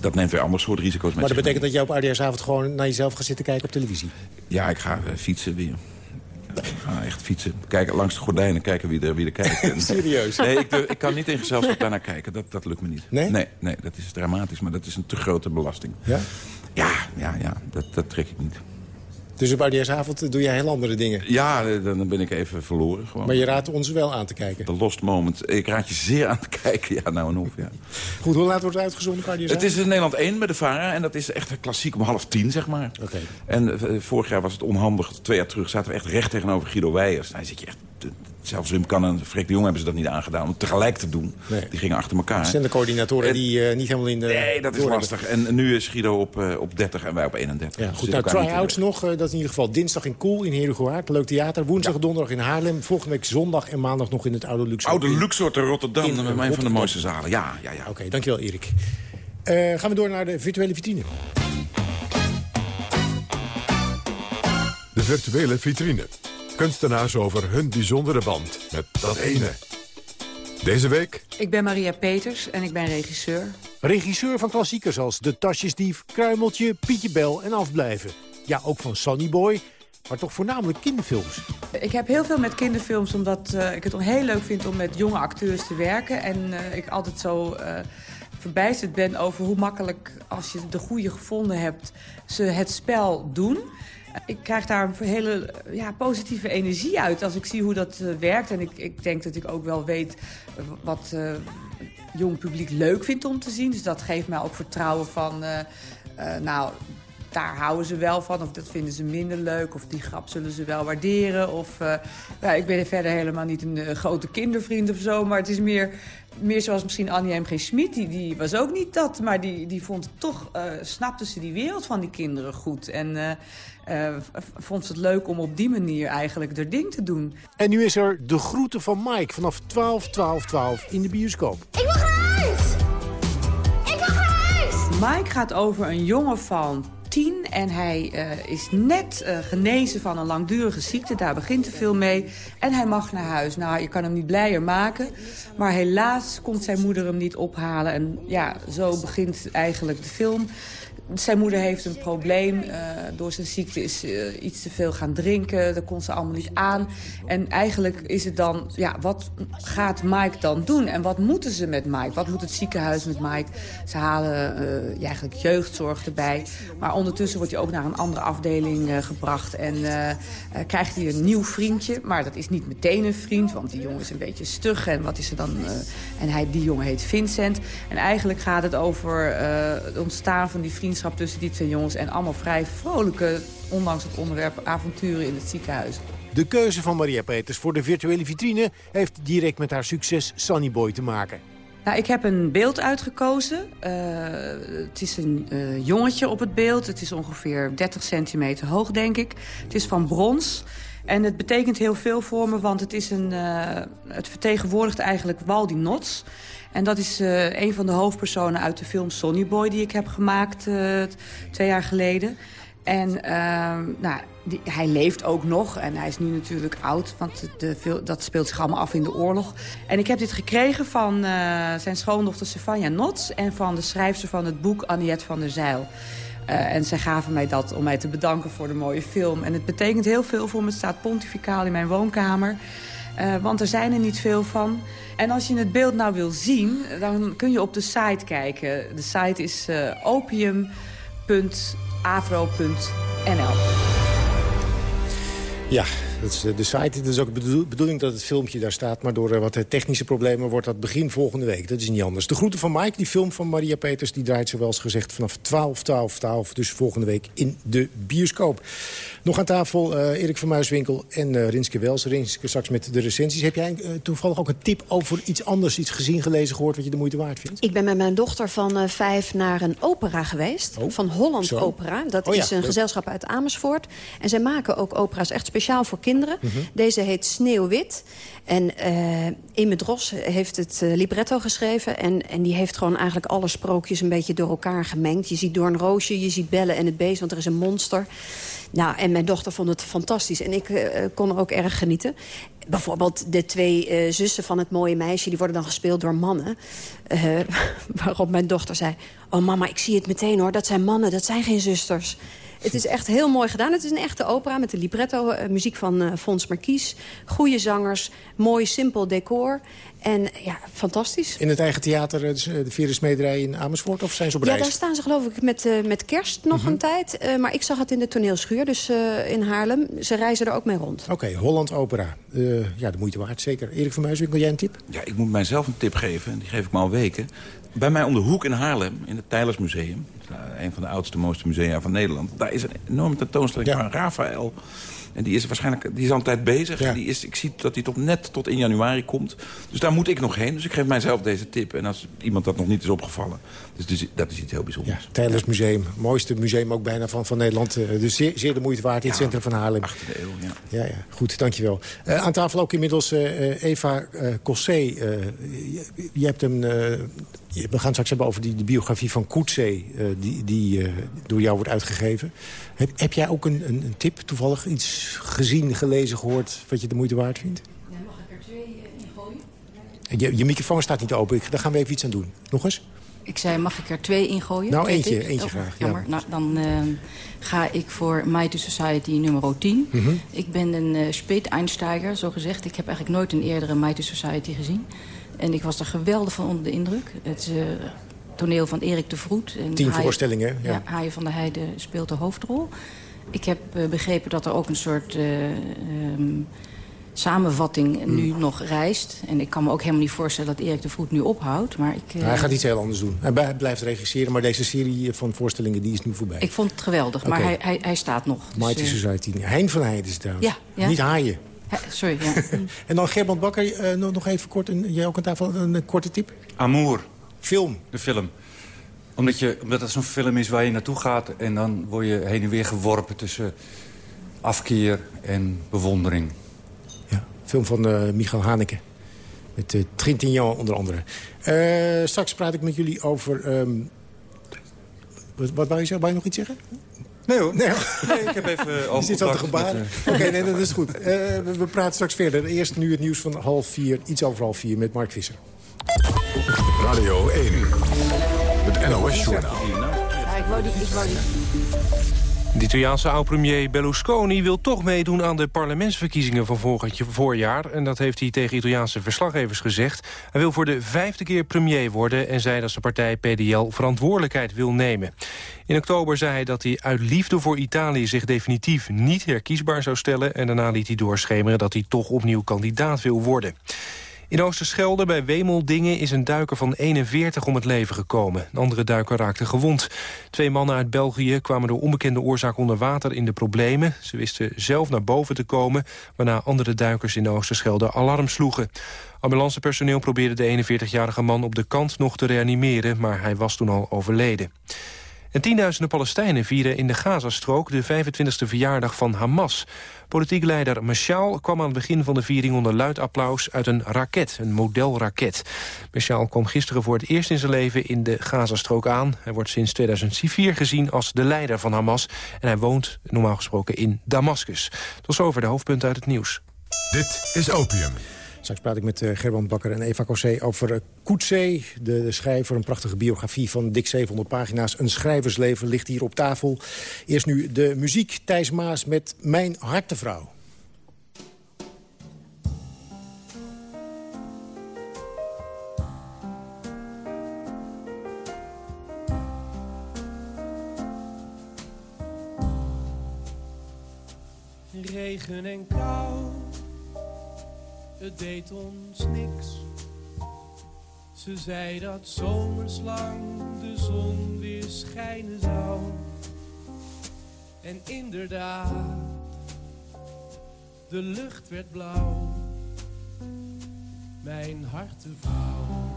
dat neemt weer andere soort risico's met Maar dat betekent dat je op oudejaarsavond gewoon naar jezelf gaat zitten kijken op televisie? Ja, ik ga uh, fietsen weer. Ga echt fietsen. Kijken langs de gordijnen, kijken wie er, wie er kijkt. Serieus? Nee, ik, ik kan niet in gezelschap daarnaar kijken. Dat, dat lukt me niet. Nee? nee? Nee, dat is dramatisch. Maar dat is een te grote belasting. Ja? Ja, ja, ja. Dat, dat trek ik niet. Dus op oudejaarsavond doe je heel andere dingen. Ja, eh, dan ben ik even verloren. Gewoon. Maar je raadt ons wel aan te kijken. The Lost Moment. Ik raad je zeer aan te kijken. Ja, nou en of, ja. Goed, hoe laat wordt het uitgezonden op Het is in Nederland 1 met de VARA. En dat is echt klassiek om half tien, zeg maar. Oké. En uh, vorig jaar was het onhandig. Twee jaar terug zaten we echt recht tegenover Guido Weijers. Dan zit je echt zelfs Wim Kan en Freek de Jong hebben ze dat niet aangedaan... om het tegelijk te doen. Nee. Die gingen achter elkaar. zijn de coördinatoren die uh, niet helemaal in de... Nee, dat is lastig. En nu is Guido op, uh, op 30 en wij op 31. Ja, goed, nou, try-outs nog. Uh, dat is in ieder geval dinsdag in Koel in Herugewaard. Leuk theater. Woensdag, ja. donderdag in Haarlem. Volgende week zondag en maandag nog in het Oude Luxor. Oude Luxor te Rotterdam. In, met een van de mooiste zalen. Ja, ja, ja. Oké, okay, dankjewel Erik. gaan we door naar de virtuele vitrine. De virtuele vitrine. Kunstenaars over hun bijzondere band met dat ene. Deze week... Ik ben Maria Peters en ik ben regisseur. Regisseur van klassiekers als De Tasjesdief, Kruimeltje, Pietje Bel en Afblijven. Ja, ook van Sunny Boy, maar toch voornamelijk kinderfilms. Ik heb heel veel met kinderfilms, omdat uh, ik het heel leuk vind om met jonge acteurs te werken. En uh, ik altijd zo uh, verbijsterd ben over hoe makkelijk, als je de goede gevonden hebt, ze het spel doen. Ik krijg daar een hele ja, positieve energie uit als ik zie hoe dat uh, werkt. En ik, ik denk dat ik ook wel weet wat uh, jong publiek leuk vindt om te zien. Dus dat geeft mij ook vertrouwen van... Nou, daar houden ze wel van. Of dat vinden ze minder leuk. Of die grap zullen ze wel waarderen. Of, uh, nou, ik ben verder helemaal niet een uh, grote kindervriend of zo. Maar het is meer, meer zoals misschien Annie M. G. Schmid. Die, die was ook niet dat. Maar die, die vond toch, uh, snapte ze die wereld van die kinderen goed. En vond ze het leuk om op die manier eigenlijk haar ding te doen. En nu is er de groeten van Mike vanaf 12, 12, 12 in de bioscoop. Ik wil naar huis! Ik wil naar huis! Mike gaat over een jongen van tien en hij uh, is net uh, genezen van een langdurige ziekte. Daar begint de film mee. En hij mag naar huis. Nou, je kan hem niet blijer maken. Maar helaas komt zijn moeder hem niet ophalen. En ja, zo begint eigenlijk de film. Zijn moeder heeft een probleem. Uh, door zijn ziekte is uh, iets te veel gaan drinken. Dat kon ze allemaal niet aan. En eigenlijk is het dan... Ja, wat gaat Mike dan doen? En wat moeten ze met Mike? Wat moet het ziekenhuis met Mike? Ze halen ja, eigenlijk jeugdzorg erbij. Maar ondertussen wordt hij ook naar een andere afdeling gebracht. En krijgt hij een nieuw vriendje. Maar dat is niet meteen een vriend. Want die jongen is een beetje stug. En wat is er dan... en hij, die jongen heet Vincent. En eigenlijk gaat het over het ontstaan van die vriendschap tussen die twee jongens... en allemaal vrij vrolijke, ondanks het onderwerp, avonturen in het ziekenhuis. De keuze van Maria Peters voor de virtuele vitrine... heeft direct met haar succes Sunny Boy te maken. Nou, ik heb een beeld uitgekozen. Uh, het is een uh, jongetje op het beeld. Het is ongeveer 30 centimeter hoog, denk ik. Het is van brons. En het betekent heel veel voor me, want het, is een, uh, het vertegenwoordigt eigenlijk Waldi Nots. En dat is uh, een van de hoofdpersonen uit de film Sonny Boy... die ik heb gemaakt uh, twee jaar geleden. En uh, nou, hij leeft ook nog en hij is nu natuurlijk oud... want de, dat speelt zich allemaal af in de oorlog. En ik heb dit gekregen van zijn schoondochter Stefania Nots... en van de schrijfster van het boek Aniette van der Zeil. En zij gaven mij dat om mij te bedanken voor de mooie film. En het betekent heel veel voor me. Het staat pontificaal in mijn woonkamer. Uh, want er zijn er niet veel van. En als je het beeld nou wil zien, dan kun je op de site kijken. De site is uh, opium.afro.nl. Ja, dat is de site. Het is ook de bedoeling dat het filmpje daar staat. Maar door uh, wat technische problemen wordt dat begin volgende week. Dat is niet anders. De groeten van Mike, die film van Maria Peters... die draait zoals gezegd vanaf 12, 12, 12. Dus volgende week in de bioscoop. Nog aan tafel uh, Erik van Muiswinkel en uh, Rinske Wels. Rinske straks met de recensies. Heb jij uh, toevallig ook een tip over iets anders, iets gezien, gelezen, gehoord... wat je de moeite waard vindt? Ik ben met mijn dochter van vijf naar een opera geweest. Oh. Van Holland Zo. Opera. Dat oh, ja. is een gezelschap uit Amersfoort. En zij maken ook opera's echt speciaal voor kinderen. Mm -hmm. Deze heet Sneeuwwit. En uh, Ime Dros heeft het uh, libretto geschreven. En, en die heeft gewoon eigenlijk alle sprookjes een beetje door elkaar gemengd. Je ziet door een roosje, je ziet bellen en het beest, want er is een monster. Nou, en mijn dochter vond het fantastisch. En ik uh, kon ook erg genieten. Bijvoorbeeld de twee uh, zussen van het mooie meisje... die worden dan gespeeld door mannen. Uh, waarop mijn dochter zei... oh mama, ik zie het meteen hoor, dat zijn mannen, dat zijn geen zusters. Het is echt heel mooi gedaan. Het is een echte opera met de libretto, uh, muziek van uh, Fons Marquies. Goede zangers, mooi simpel decor. En ja, fantastisch. In het eigen theater, dus, de Vierde Smederij in Amersfoort? Of zijn ze op reis? Ja, daar staan ze geloof ik met, uh, met kerst nog mm -hmm. een tijd. Uh, maar ik zag het in de toneelschuur, dus uh, in Haarlem. Ze reizen er ook mee rond. Oké, okay, Holland Opera. ja, de moeite waard, zeker. Erik van Muiswinkel, jij een tip? Ja, ik moet mijzelf een tip geven. Die geef ik me al weken. Bij mij om de hoek in Haarlem, in het Tijlersmuseum... een van de oudste, mooiste musea van Nederland... daar is een enorme tentoonstelling ja. van Rafael... En die is waarschijnlijk die is al een tijd bezig. Ja. Die is, ik zie dat hij tot net tot in januari komt. Dus daar moet ik nog heen. Dus ik geef mijzelf deze tip. En als iemand dat nog niet is opgevallen. Dus, dus dat is iets heel bijzonders. Ja, Tijdens Museum. Mooiste museum ook bijna van, van Nederland. Dus zeer, zeer de moeite waard in het centrum van Haarlem. Achter de eeuw, ja. Ja, ja. Goed, dankjewel. Uh, aan tafel ook inmiddels uh, Eva uh, Cossé. Je, je, hebt hem... we gaan straks hebben over die, de biografie van Koetsé... die, die door jou wordt uitgegeven. Heb, heb jij ook een, een, een, tip, toevallig iets gezien, gelezen, gehoord... wat je de moeite waard vindt? Ja, mag ik er twee ingooien? Je, je microfoon staat niet open. Daar gaan we even iets aan doen. Nog eens? Ik zei, mag ik er twee ingooien? Nou, eentje, eentje oh, graag. Jammer. Ja. Nou, dan uh, ga ik voor Mighty Society nummer 10. Mm -hmm. Ik ben een uh, speet-Einsteiger, zo gezegd. Ik heb eigenlijk nooit een eerdere Mighty Society gezien. En ik was er geweldig van onder de indruk. Het uh, toneel van Erik de Vroet. En Tien voorstellingen, ja. ja. Haaien van der Heijden speelt de hoofdrol. Ik heb begrepen dat er ook een soort... Um, samenvatting mm. nu nog reist. En ik kan me ook helemaal niet voorstellen dat Erik de Vroet nu ophoudt. Maar ik, uh... Hij gaat iets heel anders doen. Hij blijft regisseren, maar deze serie van voorstellingen die is nu voorbij. Ik vond het geweldig, okay. maar hij, hij, hij, staat nog. Mighty dus, Society. Hein van Heijden is het trouwens. Ja, ja. Niet Haaien. He, sorry, ja. en dan Gerbrand Bakker, uh, nog even kort. Een, jij ook aan tafel een, een korte tip? Amour. Film. De film. Omdat, je, omdat het zo'n film is waar je naartoe gaat... en dan word je heen en weer geworpen tussen afkeer en bewondering. Film van uh, Michael Haneke. Met uh, Trintignant onder andere. Uh, straks praat ik met jullie over... Um... Wat, wat wou je zeggen? Wou je nog iets zeggen? Nee hoor. Nee, nee ik heb even... Je zit al te gebaren. Oké, okay, nee, dat is goed. Uh, we, we, praten straks verder. Eerst nu het nieuws van half vier, iets over half vier, met Mark Visser. Radio 1, het NOS-journaal. Ja, ik wou die, ik wou die. De Italiaanse oud-premier Berlusconi wil toch meedoen aan de parlementsverkiezingen van volgend voorjaar. En dat heeft hij tegen Italiaanse verslaggevers gezegd. Hij wil voor de vijfde keer premier worden en zei dat zijn partij PDL verantwoordelijkheid wil nemen. In oktober zei hij dat hij uit liefde voor Italië zich definitief niet herkiesbaar zou stellen. En daarna liet hij doorschemeren dat hij toch opnieuw kandidaat wil worden. In Oosterschelde bij Wemeldingen is een duiker van 41 om het leven gekomen. Een andere duiker raakte gewond. Twee mannen uit België kwamen door onbekende oorzaak onder water in de problemen. Ze wisten zelf naar boven te komen, waarna andere duikers in Oosterschelde alarm sloegen. Ambulancepersoneel probeerde de 41-jarige man op de kant nog te reanimeren, maar hij was toen al overleden. En tienduizenden Palestijnen vieren in de Gazastrook de 25e verjaardag van Hamas. Politiek leider Meshaal kwam aan het begin van de viering onder luid applaus uit een raket, een modelraket. Meshaal kwam gisteren voor het eerst in zijn leven in de Gazastrook aan. Hij wordt sinds 2004 gezien als de leider van Hamas en hij woont normaal gesproken in Damascus. Tot zover de hoofdpunten uit het nieuws. Dit is Opium. Straks praat ik met uh, Gerbrand Bakker en Eva Cossé over Koetsee. De, de schrijver, een prachtige biografie van dik 700 pagina's. Een schrijversleven ligt hier op tafel. Eerst nu de muziek. Thijs Maas met Mijn Hartevrouw. Regen en kou het deed ons niks. Ze zei dat zomerslang de zon weer schijnen zou. En inderdaad, de lucht werd blauw. Mijn hartevrouw.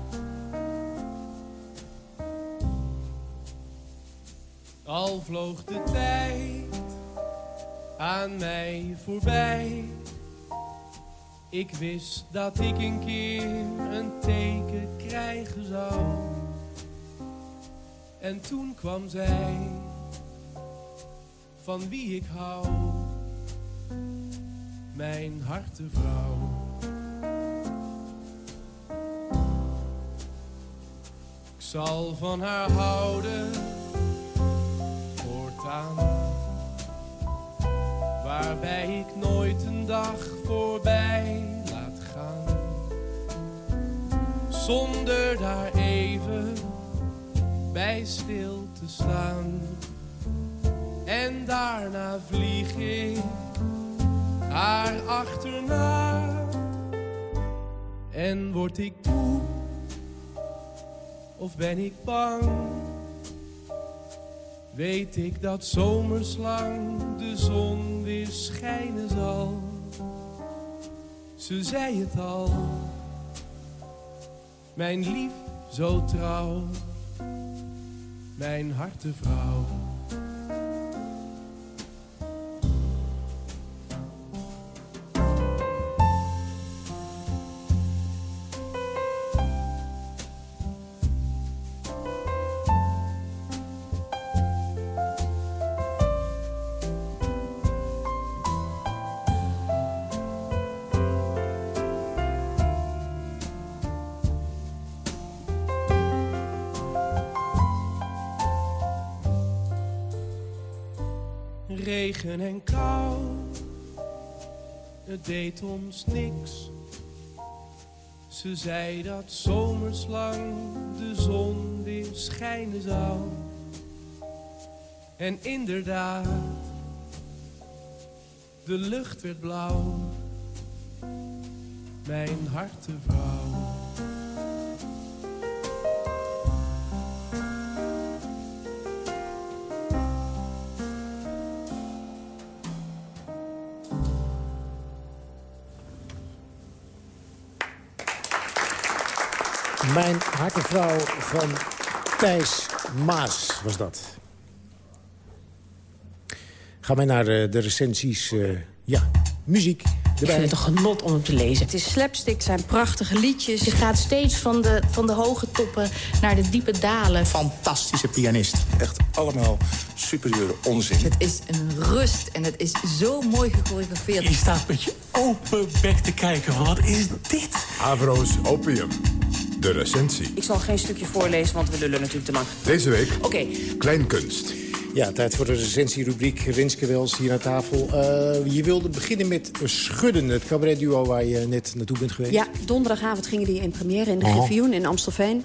Al vloog de tijd aan mij voorbij ik wist dat ik een keer een teken krijgen zou. En toen kwam zij, van wie ik hou, mijn hartevrouw. Ik zal van haar houden, voortaan waarbij ik nooit een dag voorbij laat gaan. Zonder daar even bij stil te staan. En daarna vlieg ik haar achterna. En word ik moe of ben ik bang? Weet ik dat zomerslang de zon weer schijnen zal. Ze zei het al, mijn lief zo trouw, mijn hartevrouw. Regen en kou, het deed ons niks. Ze zei dat zomerslang de zon weer schijnen zou. En inderdaad, de lucht werd blauw. Mijn hartevrouw. Mijn hartevrouw van Thijs Maas was dat. Gaan wij naar de, de recensies. eh, ja, muziek. Ik vind het een genot om hem te lezen. Het is slapstick, het zijn prachtige liedjes. Je gaat steeds van de, van de hoge toppen naar de diepe dalen. Fantastische pianist. Echt allemaal superieure onzin. Het is een rust en het is zo mooi gechoreografeerd. Je staat met je open bek te kijken. van, Wat is dit? Avro's Opium. De recensie. Ik zal geen stukje voorlezen, want we lullen natuurlijk te lang. Deze week Oké. Kleinkunst. Ja, tijd voor de recensierubriek. Rinske Wels hier aan tafel. Eh, je wilde beginnen met Schudden, het cabaretduo waar je net naartoe bent geweest. Ja, donderdagavond gingen die in première in de Oh. Griffioen in Amstelveen.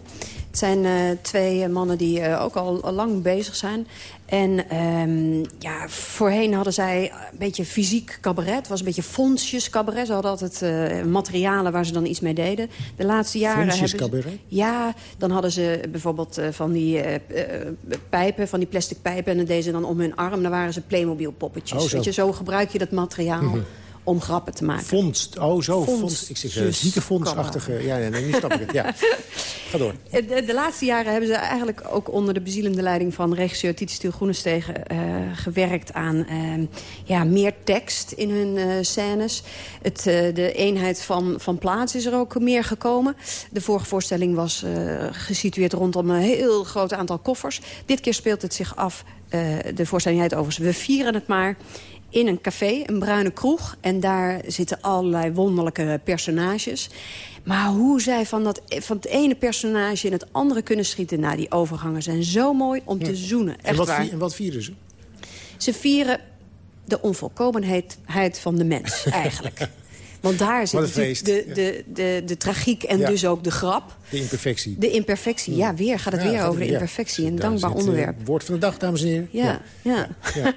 Het zijn eh, twee mannen die eh, ook al, al lang bezig zijn. En ehm, ja, voorheen hadden zij een beetje fysiek cabaret. Het was een beetje fondsjes cabaret. Ze hadden altijd eh, materialen waar ze dan iets mee deden. De laatste jaren Fondsjes ze- cabaret? Ja, dan hadden ze bijvoorbeeld van die pijpen, van die plastic pijpen... en dan deden ze dan om hun arm, dan waren ze Playmobil poppetjes. Oh, zo. Weet je, zo gebruik je dat materiaal. om grappen te maken. Vondst, oh zo, vondst. Ik zeg Dus, ziekenfondsachtige. Ja, nee, nee, nu snap ik het. Ja. Ga door. Eh, De, de laatste jaren hebben ze eigenlijk ook onder de bezielende leiding van regisseur Titus Stiel Groenestegen eh, gewerkt aan eh, ja, meer tekst in hun eh, scènes. Het, eh, de eenheid van, van plaats is er ook meer gekomen. De vorige voorstelling was eh, gesitueerd rondom een heel groot aantal koffers. Dit keer speelt het zich af, eh, de voorstelling heet overigens We vieren het maar in een café, een bruine kroeg. En daar zitten allerlei wonderlijke personages. Maar hoe zij van, dat, van het ene personage in het andere kunnen schieten... nou, die overgangen zijn zo mooi om te zoenen. Echt En wat, waar. en wat vieren ze? Ze vieren de onvolkomenheid van de mens, eigenlijk. Want daar zit de, de, de, de tragiek en Ja. dus ook de grap. De imperfectie. De imperfectie, ja, weer gaat het Ja, weer gaat over de imperfectie. Een dankbaar eh, onderwerp. woord van de dag, dames en heren. Ja, ja.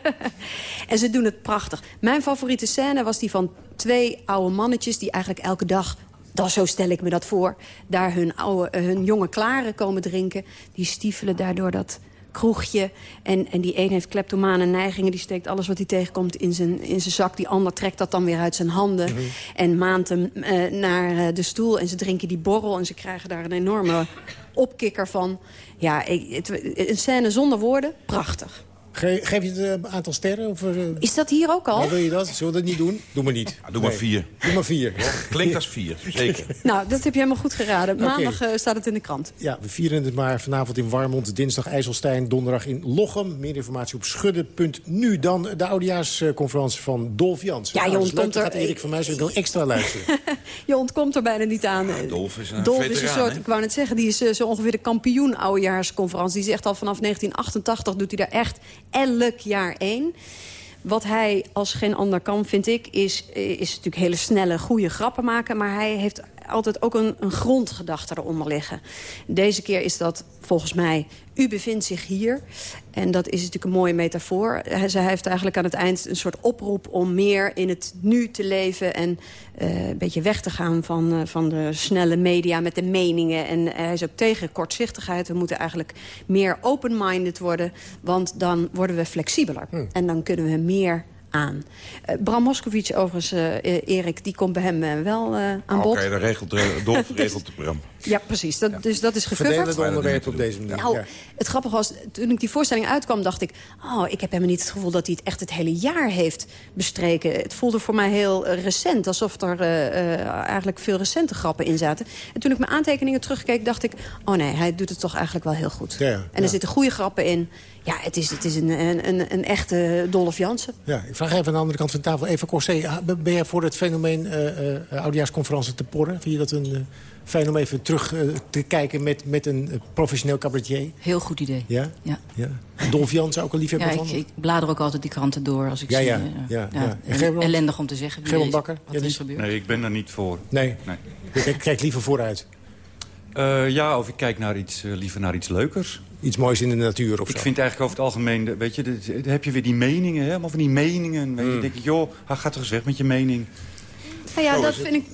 en ze doen het prachtig. Mijn favoriete scène was die van twee oude mannetjes... die eigenlijk elke dag, dat, zo stel ik me dat voor... daar hun, oude, eh, hun jonge klaren komen drinken. Die stiefelen daardoor dat kroegje. En, en die een heeft kleptomane neigingen. Die steekt alles wat hij tegenkomt in zijn, in zijn zak. Die ander trekt dat dan weer uit zijn handen. En maant hem eh, naar eh, de stoel. En ze drinken die borrel. En ze krijgen daar een enorme opkikker van. Ja, ik, het, een scène zonder woorden. Prachtig. Ge- geef je het eh, aantal sterren? Of, eh, Is dat hier ook al? Wat wil je dat? Zullen we dat niet doen? Doe maar niet. doe maar Nee. vier. Doe maar vier. Klinkt als vier, zeker. Nou, dat heb je helemaal goed geraden. Maandag eh, staat het in de krant. Ja, we vieren het maar vanavond in Warmond, dinsdag IJsselstein, donderdag in Lochem. Meer informatie op schudden.nu. Dan de oudejaarsconferentie van Dolf Jans. Ja, je leuk. ontkomt Dan er- gaat Erik van Muiswinkel extra luisteren. Je ontkomt er bijna niet aan. Dolf is een Dolf is een veteraan, soort, ik wou net zeggen, die is zo ongeveer de kampioen oudejaarsconferentie. Die is echt al vanaf 1988, doet hij daar echt elk jaar één. wat hij als geen ander kan, vind ik... is, is natuurlijk hele snelle, goede grappen maken. Maar hij heeft altijd ook een, een grondgedachte eronder liggen. Deze keer is dat volgens mij... u bevindt zich hier. En dat is natuurlijk een mooie metafoor. Hij heeft eigenlijk aan het eind een soort oproep... om meer in het nu te leven... en uh, een beetje weg te gaan van, uh, van de snelle media met de meningen. En hij is ook tegen kortzichtigheid. We moeten eigenlijk meer open-minded worden... want dan worden we flexibeler. Hmm. En dan kunnen we meer aan. Uh, Bram Moskowitz, overigens, uh, Erik, die komt bij hem uh, wel aan bod. Oké, okay, regelt Dolf regelt Bram. Ja, precies. Dat, ja. Dus dat is gecoverd. Verdelen het onderwerp op deze manier. Nou, ja. het grappige was, toen ik die voorstelling uitkwam, dacht ik... oh, ik heb helemaal niet het gevoel dat hij het echt het hele jaar heeft bestreken. Het voelde voor mij heel recent, alsof er eigenlijk veel recente grappen in zaten. En toen ik mijn aantekeningen terugkeek, dacht ik... oh nee, hij doet het toch eigenlijk wel heel goed. Ja, en er zitten goede grappen in. Ja, het is, het is een, een, een echte Dolph Jansen. Ja, ik vraag even aan de andere kant van de tafel. Eva Corsé, ben jij voor het fenomeen uh, uh, oudejaarsconferentie te porren? Vind je dat een uh, fijn om even terug te kijken met, met een professioneel cabaretier? Heel goed idee. Ja? Ja. ja. Jansen ook een liefhebber ja, van? Ik, ik blader ook altijd die kranten door als ik ja, zie... Ja, ja, ja. ja. ellendig om te zeggen. Gerald Bakker? Wat er is gebeurd. Nee, ik ben daar niet voor. Nee? nee. Ik kijk liever vooruit. Uh, ja, of ik kijk naar iets, uh, liever naar iets leukers. Iets moois in de natuur of Ik zo. vind eigenlijk over het algemeen, weet je, dan heb je weer die meningen, helemaal van die meningen. Weet je, Mm. denk ik, joh, ga toch eens weg met je mening. Nou ja, Zo dat vind ik...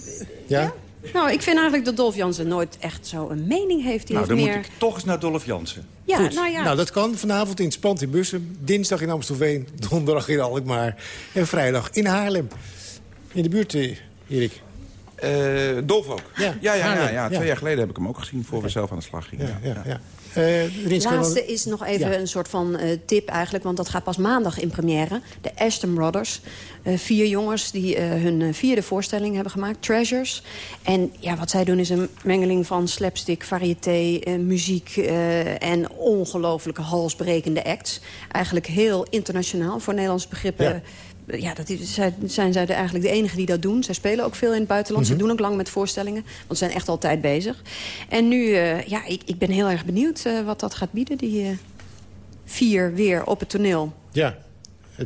Ja? Nou, ik vind eigenlijk dat Dolph Jansen nooit echt zo een mening heeft. Die Nou, dan heeft moet meer... ik toch eens naar Dolph Jansen. Ja, Goed. nou ja. Nou, dat kan vanavond in het Spand in Bussen. Dinsdag in Amstelveen. Donderdag in Alkmaar. En vrijdag in Haarlem. In de buurt, eh, Erik. Uh, Dolf ook. Ja, ja, ja, ja. Twee ja. jaar geleden heb ik hem ook gezien voor we zelf aan de slag gingen. Ja, ja, ja. Uh, Rinske, Laatste is nog even Ja. een soort van eh, tip eigenlijk, want dat gaat pas maandag in première. De Ashton Brothers. Eh, vier jongens die eh, hun eh, vierde voorstelling hebben gemaakt, Treasures. En ja, wat zij doen is een mengeling van slapstick, variété, eh, muziek... eh, en ongelooflijke halsbrekende acts. Eigenlijk heel internationaal voor Nederlands begrippen... Ja. Dat is, zij, zijn zij eigenlijk de enige die dat doen. Zij spelen ook veel in het buitenland. Mhm. Ze doen ook lang met voorstellingen. Want ze zijn echt altijd bezig. En nu, eh, ja, ik, ik ben heel erg benieuwd eh, wat dat gaat bieden. Die eh, vier weer op het toneel. Ja,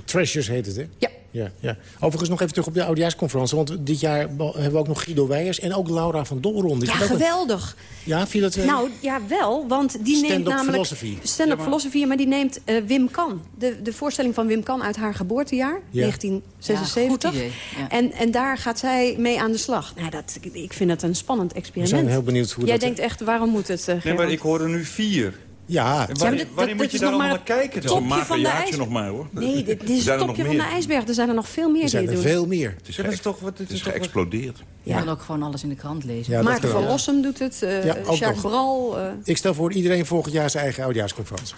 Treasures heet het, hè? Ja. Ja, ja. Overigens nog even terug op de oudejaarsconferentie. Want dit jaar be- hebben we ook nog Guido Weijers en ook Laura van Dolron. Ja, een- geweldig. Ja, viel het... eh, Nou, ja, wel, want die neemt Stand-up namelijk... philosophy. Stand-up Ja, maar- philosophy, maar die neemt eh, Wim Kan. De, de voorstelling van Wim Kan uit haar geboortejaar, Ja. 1976. Ja, goed idee, ja. En, en daar gaat zij mee aan de slag. Nou, dat, ik vind dat een spannend experiment. We zijn heel benieuwd hoe Jij dat... denkt echt, waarom moet het, eh Nee, maar ik hoor er nu vier. Ja, En Ja, dat moet je daar nog allemaal maar naar kijken Het is een dan? topje mager van de jaartje ijs- nog maar, hoor. Nee, dit, dit is het topje van de ijsberg. Er zijn er nog veel meer er zijn er veel meer. Het is, Ja, ge- toch wat- het het is geëxplodeerd. Je kan ook gewoon alles in de krant lezen. Ja, Maarten van. Rossum doet het. eh Ja, ook Jacques. Bral. eh, Ik stel voor iedereen volgend jaar zijn eigen oudejaarsconferentie.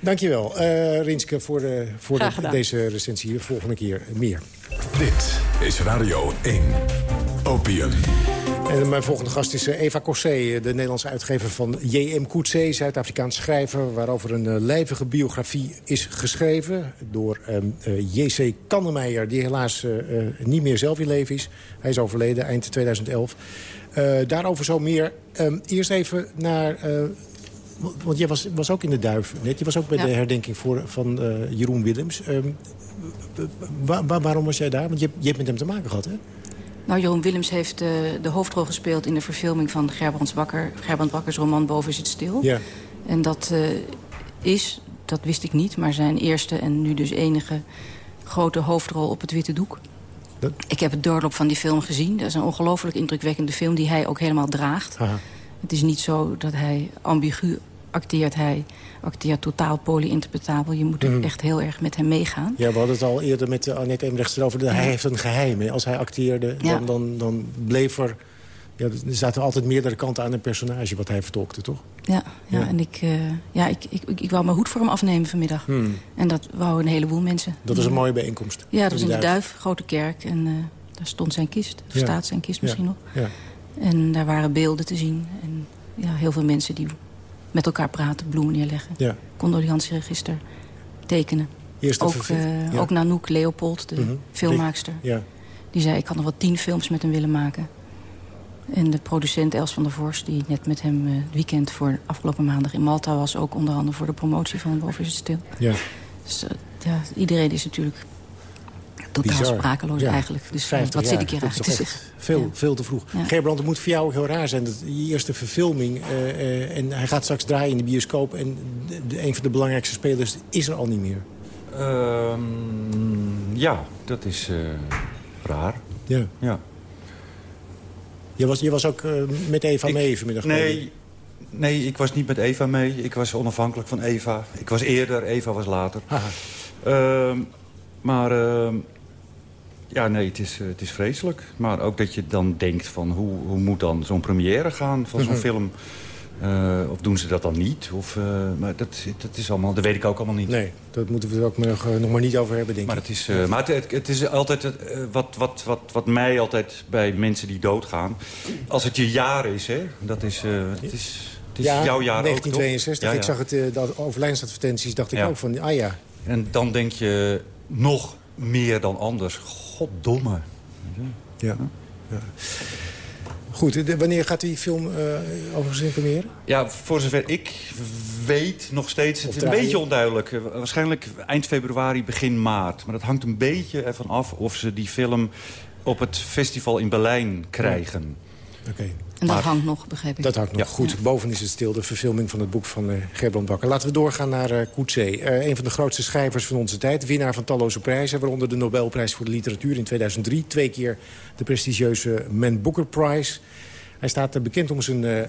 Dankjewel, eh Rinske, voor, de, voor de- deze recensie. Volgende keer meer. Dit is Radio 1. Opium. En mijn volgende gast is eh, Eva Cossé, eh, de Nederlandse uitgever van J.M. Coetzee, Zuid-Afrikaans schrijver, waarover een eh, lijvige biografie is geschreven door ehm, eh, J.C. Kannemeijer, die helaas niet meer zelf in leven is. Hij is overleden eind 2011. Eh, daarover zo meer. Ehm, eerst even naar... want jij was, was ook in de duif net. Je was ook bij Ja. de herdenking voor, van Jeroen Willems. Ehm, wa- wa- waarom was jij daar? Want je, hebt- je hebt met hem te maken gehad, hè? Nou, Jeroen Willems heeft eh, de hoofdrol gespeeld in de verfilming van Gerbrand Bakker, Gerbrand Bakkers roman Boven zit stil. Ja. En dat eh, is, dat wist ik niet, maar zijn eerste en nu dus enige grote hoofdrol op het witte doek. Dat- Ik heb het doorloop van die film gezien. Dat is een ongelooflijk indrukwekkende film die hij ook helemaal draagt. Aha. Het is niet zo dat hij ambigu acteert. Hij acteert totaal polyinterpretabel. Je moet Mhm. echt heel erg met hem meegaan. Ja, we hadden het al eerder met eh, Annette Emrechts erover. dat Hij heeft een geheim. Hè. Als hij acteerde, Ja. dan, dan, dan bleef er... Ja, er zaten altijd meerdere kanten aan een personage wat hij vertolkte, toch? Ja, ja, Ja. en ik, eh, ja, ik, ik, ik, ik wou mijn hoed voor hem afnemen vanmiddag. Hmm. En dat wou een heleboel mensen. Dat was een mooie bijeenkomst. Ja, dat was in de Duif, grote kerk. En eh, daar stond zijn kist. Of Ja. staat zijn kist misschien nog. Ja. En daar waren beelden te zien. En ja, heel veel mensen die met elkaar praten, bloemen neerleggen. Ja. Condolentieregister tekenen. Eerst ook, eh, ja. ook Nanook Leopold, de Mhm. filmmaakster. Ja. Die zei, ik had nog wel tien films met hem willen maken. En de producent Els van der Vorst, die net met hem eh, het weekend voor afgelopen maandag in Malta was... ook onder andere voor de promotie van Boven is het stil. Ja. Dus eh, ja, iedereen is natuurlijk totaal Bizar. sprakeloos Ja. eigenlijk. Dus 50 wat zit ik hier eigenlijk te zeggen? echt Veel, veel te vroeg. Ja. Gerbrand, het moet voor jou ook heel raar zijn. Dat je eerste verfilming, eh, eh, en hij gaat straks draaien in de bioscoop... en de, de- een van de belangrijkste spelers is er al niet meer. Ehm, ja, dat is eh, raar. Ja. ja. Je was, je was ook met Eva mee vanmiddag. Nee, nee, ik was niet met Eva mee. Ik was onafhankelijk van Eva. Ik was eerder, Eva was later. Ehm, maar ehm, ja, nee, het is, eh, het is vreselijk. Maar ook dat je dan denkt van hoe, hoe moet dan zo'n première gaan van zo'n film... Eh, of doen ze dat dan niet? Of, eh, maar dat, dat is allemaal, dat weet ik ook allemaal niet. Nee, dat moeten we er ook nog, nog maar niet over hebben, denk Maar ik. het is, maar het, het, is altijd wat, wat, wat, wat mij altijd bij mensen die doodgaan... als het je jaar is, hè, dat is, het is, het is ja, jouw jaar ook, 1962. toch? Ja, Ik ja. zag het, de overlijdensadvertenties, dacht ik ook van, ah ja. En dan denk je nog meer dan anders. Goddomme. Ja. ja. Goed, wanneer gaat die film uh, overigens in première? Ja, voor zover ik weet nog steeds... Het is een beetje onduidelijk. Eh, Waarschijnlijk eind februari, begin maart. Maar dat hangt een beetje ervan af of ze die film op het festival in Berlijn krijgen. Oké. En dat Maar- hangt nog, begrijp ik. Dat hangt nog goed. Boven is het stil, de verfilming van het boek van eh Gerbrand Bakker. Laten we doorgaan naar eh Coetzee. Eh, een van de grootste schrijvers van onze tijd. Winnaar van talloze prijzen, waaronder de Nobelprijs voor de literatuur in 2003. Twee keer de prestigieuze Man Booker Prize. Hij staat bekend om zijn, eh,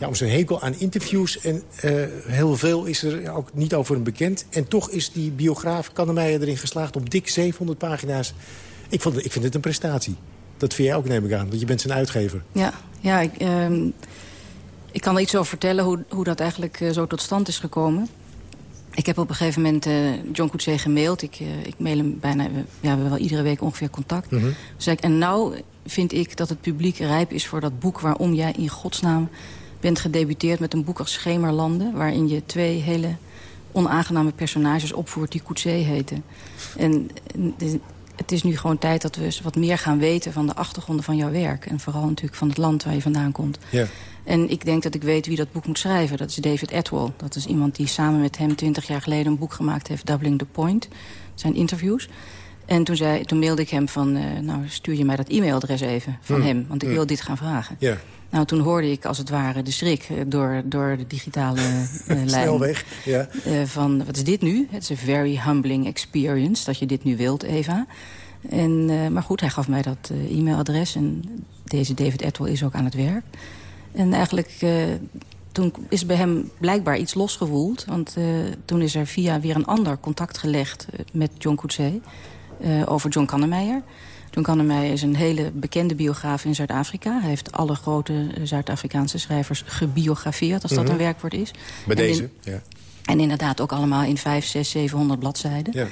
ja, om zijn hekel aan interviews. En eh, heel veel is er ook niet over hem bekend. En toch is die biograaf Kannemeijer erin geslaagd... op dik 700 pagina's. Ik, vond, het- ik vind het een prestatie. Dat vind jij ook, neem ik aan, want je bent zijn uitgever. Ja, ja ik, ehm, ik kan er iets over vertellen hoe, hoe dat eigenlijk eh, zo tot stand is gekomen. Ik heb op een gegeven moment eh, John Coetzee gemaild. Ik, eh, ik mail hem bijna, ja, we hebben wel iedere week ongeveer contact. Dus zei ik, en nou vind ik dat het publiek rijp is voor dat boek... waarom jij in godsnaam bent gedebuteerd met een boek als Schemerlanden... waarin je twee hele onaangename personages opvoert die Coetzee heten. En eh, het is nu gewoon tijd dat we eens wat meer gaan weten... van de achtergronden van jouw werk. En vooral natuurlijk van het land waar je vandaan komt. Ja. En ik denk dat ik weet wie dat boek moet schrijven. Dat is David Atwell. Dat is iemand die samen met hem twintig jaar geleden een boek gemaakt heeft... Doubling the Point. Dat zijn interviews. En toen, zei, toen mailde ik hem van... eh, nou, stuur je mij dat e-mailadres even van Hmm. hem. Want ik Hmm. wil dit gaan vragen. Ja. Nou, toen hoorde ik als het ware de schrik eh, door, door de digitale eh, lijn. Snelweg, ja. Van, wat is dit nu? Het is een very humbling experience dat je dit nu wilt, Eva. En, maar goed, hij gaf mij dat e-mailadres. En deze David Atwell is ook aan het werk. En eigenlijk, toen is bij hem blijkbaar iets losgewoeld. Want toen is er via weer een ander contact gelegd met John Coetzee. Eh, over John Kannemeijer. John Kannemeijer is een hele bekende biograaf in Zuid-Afrika. Hij heeft alle grote eh, Zuid-Afrikaanse schrijvers gebiografeerd, als dat Mhm. een werkwoord is. Bij En in- deze, ja. en inderdaad ook allemaal in 5, 6, 700 bladzijden. Ja.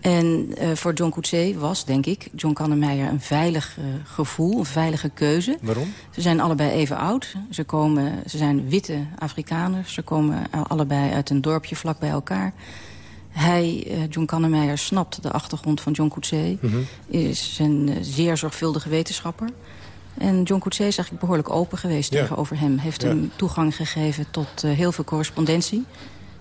En eh, voor John Coetzee was, denk ik, John Kannemeijer een veilig gevoel, een veilige keuze. Waarom? Ze zijn allebei even oud. Ze, komen, ze zijn witte Afrikaners. Ze komen allebei uit een dorpje vlak bij elkaar. Hij, eh, John Kannemeijer, snapt de achtergrond van John Coetzee. Mhm. Is een eh, zeer zorgvuldige wetenschapper. En John Coetzee is eigenlijk behoorlijk open geweest Ja. tegenover hem. Heeft Ja. hem toegang gegeven tot eh, heel veel correspondentie.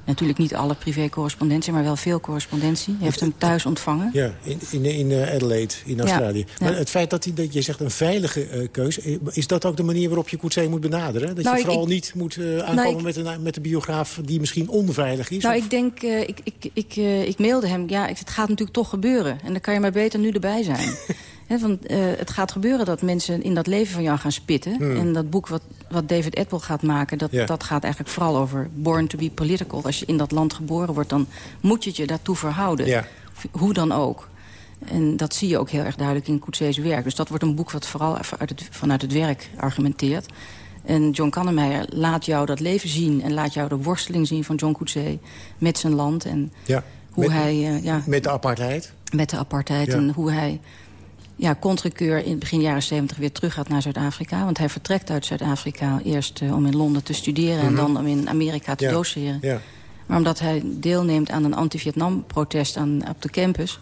Natuurlijk niet alle privé-correspondentie, maar wel veel correspondentie. Hij heeft hem thuis ontvangen. Ja, in, in, in eh, Adelaide, in Australië. ja. Maar het feit dat, hij, dat je zegt een veilige eh, keuze... eh, is dat ook de manier waarop je Coetzee moet benaderen? Dat Nou, je ik- vooral ik- niet moet eh, aankomen ik- met, een, met een biograaf die misschien onveilig is? Nou, of- ik denk, ik, ik, ik, ik mailde hem, ja, het gaat natuurlijk toch gebeuren. En dan kan je maar beter nu erbij zijn. Want eh, het gaat gebeuren dat mensen in dat leven van jou gaan spitten. Hmm. En dat boek wat, wat David Atwell gaat maken... Dat, Ja. dat gaat eigenlijk vooral over born to be political. Als je in dat land geboren wordt, dan moet je het je daartoe verhouden. Ja. Hoe dan ook. En dat zie je ook heel erg duidelijk in Coetzee's werk. Dus dat wordt een boek wat vooral uit het, vanuit het werk argumenteert. En John Kannemeijer laat jou dat leven zien... en laat jou de worsteling zien van John Coetzee met zijn land. En ja. hoe met, hij... eh, ja, met de apartheid? met de apartheid. Ja. En hoe hij ja, contrekeur in begin jaren 70 weer terug gaat naar Zuid-Afrika. Want hij vertrekt uit Zuid-Afrika eerst eh, om in Londen te studeren... en Mhm. dan om in Amerika te Ja. doseren. Ja. Maar omdat hij deelneemt aan een anti-Vietnam-protest aan- op de campus...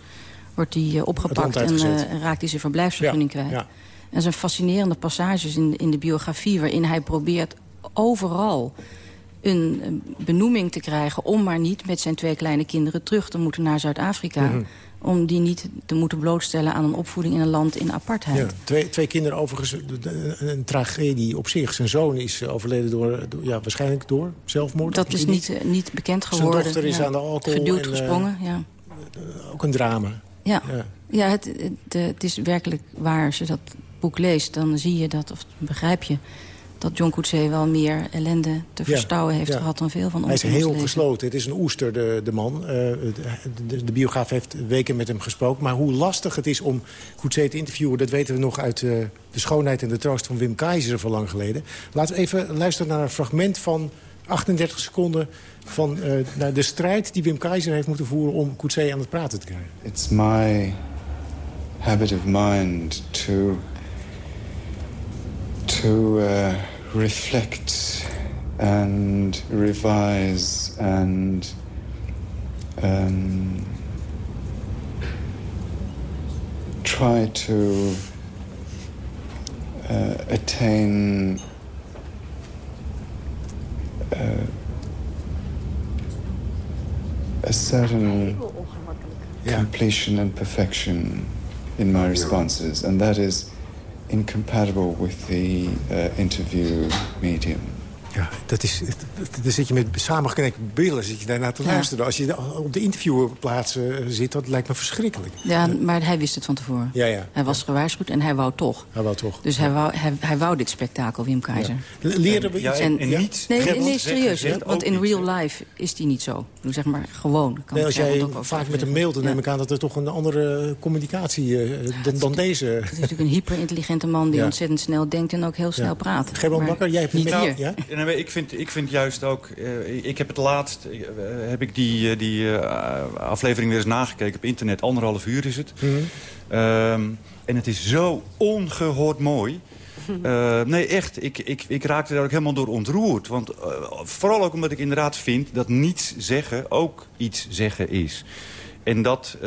wordt hij eh, opgepakt en eh, raakt hij zijn verblijfsvergunning Ja, kwijt. En zijn fascinerende passages in, in de biografie... waarin hij probeert overal een benoeming te krijgen... om maar niet met zijn twee kleine kinderen terug te moeten naar Zuid-Afrika... Mhm. Om die niet te moeten blootstellen aan een opvoeding in een land in apartheid. Ja, twee, twee kinderen overigens, een, tragedie op zich. Zijn zoon is eh, overleden door, door- ja, waarschijnlijk door zelfmoord. Dat is niet, eh, niet bekend Zijn geworden. dochter is ja. aan de alcohol Geduwd, en, eh, gesprongen, ja. Ook een drama. Ja, ja. het, het, eh, het is werkelijk waar. Als je dat boek leest, dan zie je dat, of begrijp je... dat John Coetzee wel meer ellende te Ja, verstouwen heeft ja. gehad dan veel van ons. Hij is heel leven. gesloten. Het is een oester, de, de man. Eh, de, de, de biograaf heeft weken met hem gesproken. Maar hoe lastig het is om Coetzee te interviewen... dat weten we nog uit eh, De Schoonheid en de Troost van Wim Keizer van lang geleden. Laten we even luisteren naar een fragment van 38 seconden... van eh, naar de strijd die Wim Keizer heeft moeten voeren... om Coetzee aan het praten te krijgen. It's my habit of mind to to uh, reflect and revise and um, try to uh, attain uh, a certain completion and perfection in my responses, and that is incompatible with the uh, interview medium. Ja, dat is, dan zit je met samengeknepen billen zit je daarnaar te Ja. luisteren. Als je op de interviewplaats eh, zit, dat lijkt me verschrikkelijk. Ja, maar hij wist het van tevoren. Ja, ja. Hij was gewaarschuwd en hij wou toch. Hij wou toch. Dus hij, wou, hij, hij wou dit spektakel, Wim Keizer. Leren we iets? en, en niet... Nee, nee, serieus. Want in real life is die niet zo. Doe zeg maar gewoon. Kan Nee, als jij ook vaak met een mail, dan neem ik aan dat er toch een andere communicatie eh, dan, dan deze. Het is natuurlijk een hyperintelligente man die Ja. ontzettend snel denkt en ook heel snel praat. Gerbrand Bakker, jij hebt niet hier. Ik, vind, ik vind juist ook... eh, ik heb het laatst... eh, heb ik die, eh, die aflevering weer eens nagekeken op internet. Anderhalf uur is het. Mhm. Ehm, en het is zo ongehoord mooi. Eh, nee, echt. Ik, ik, ik raakte daar ook helemaal door ontroerd. Want vooral ook omdat ik inderdaad vind dat niets zeggen ook iets zeggen is. En dat,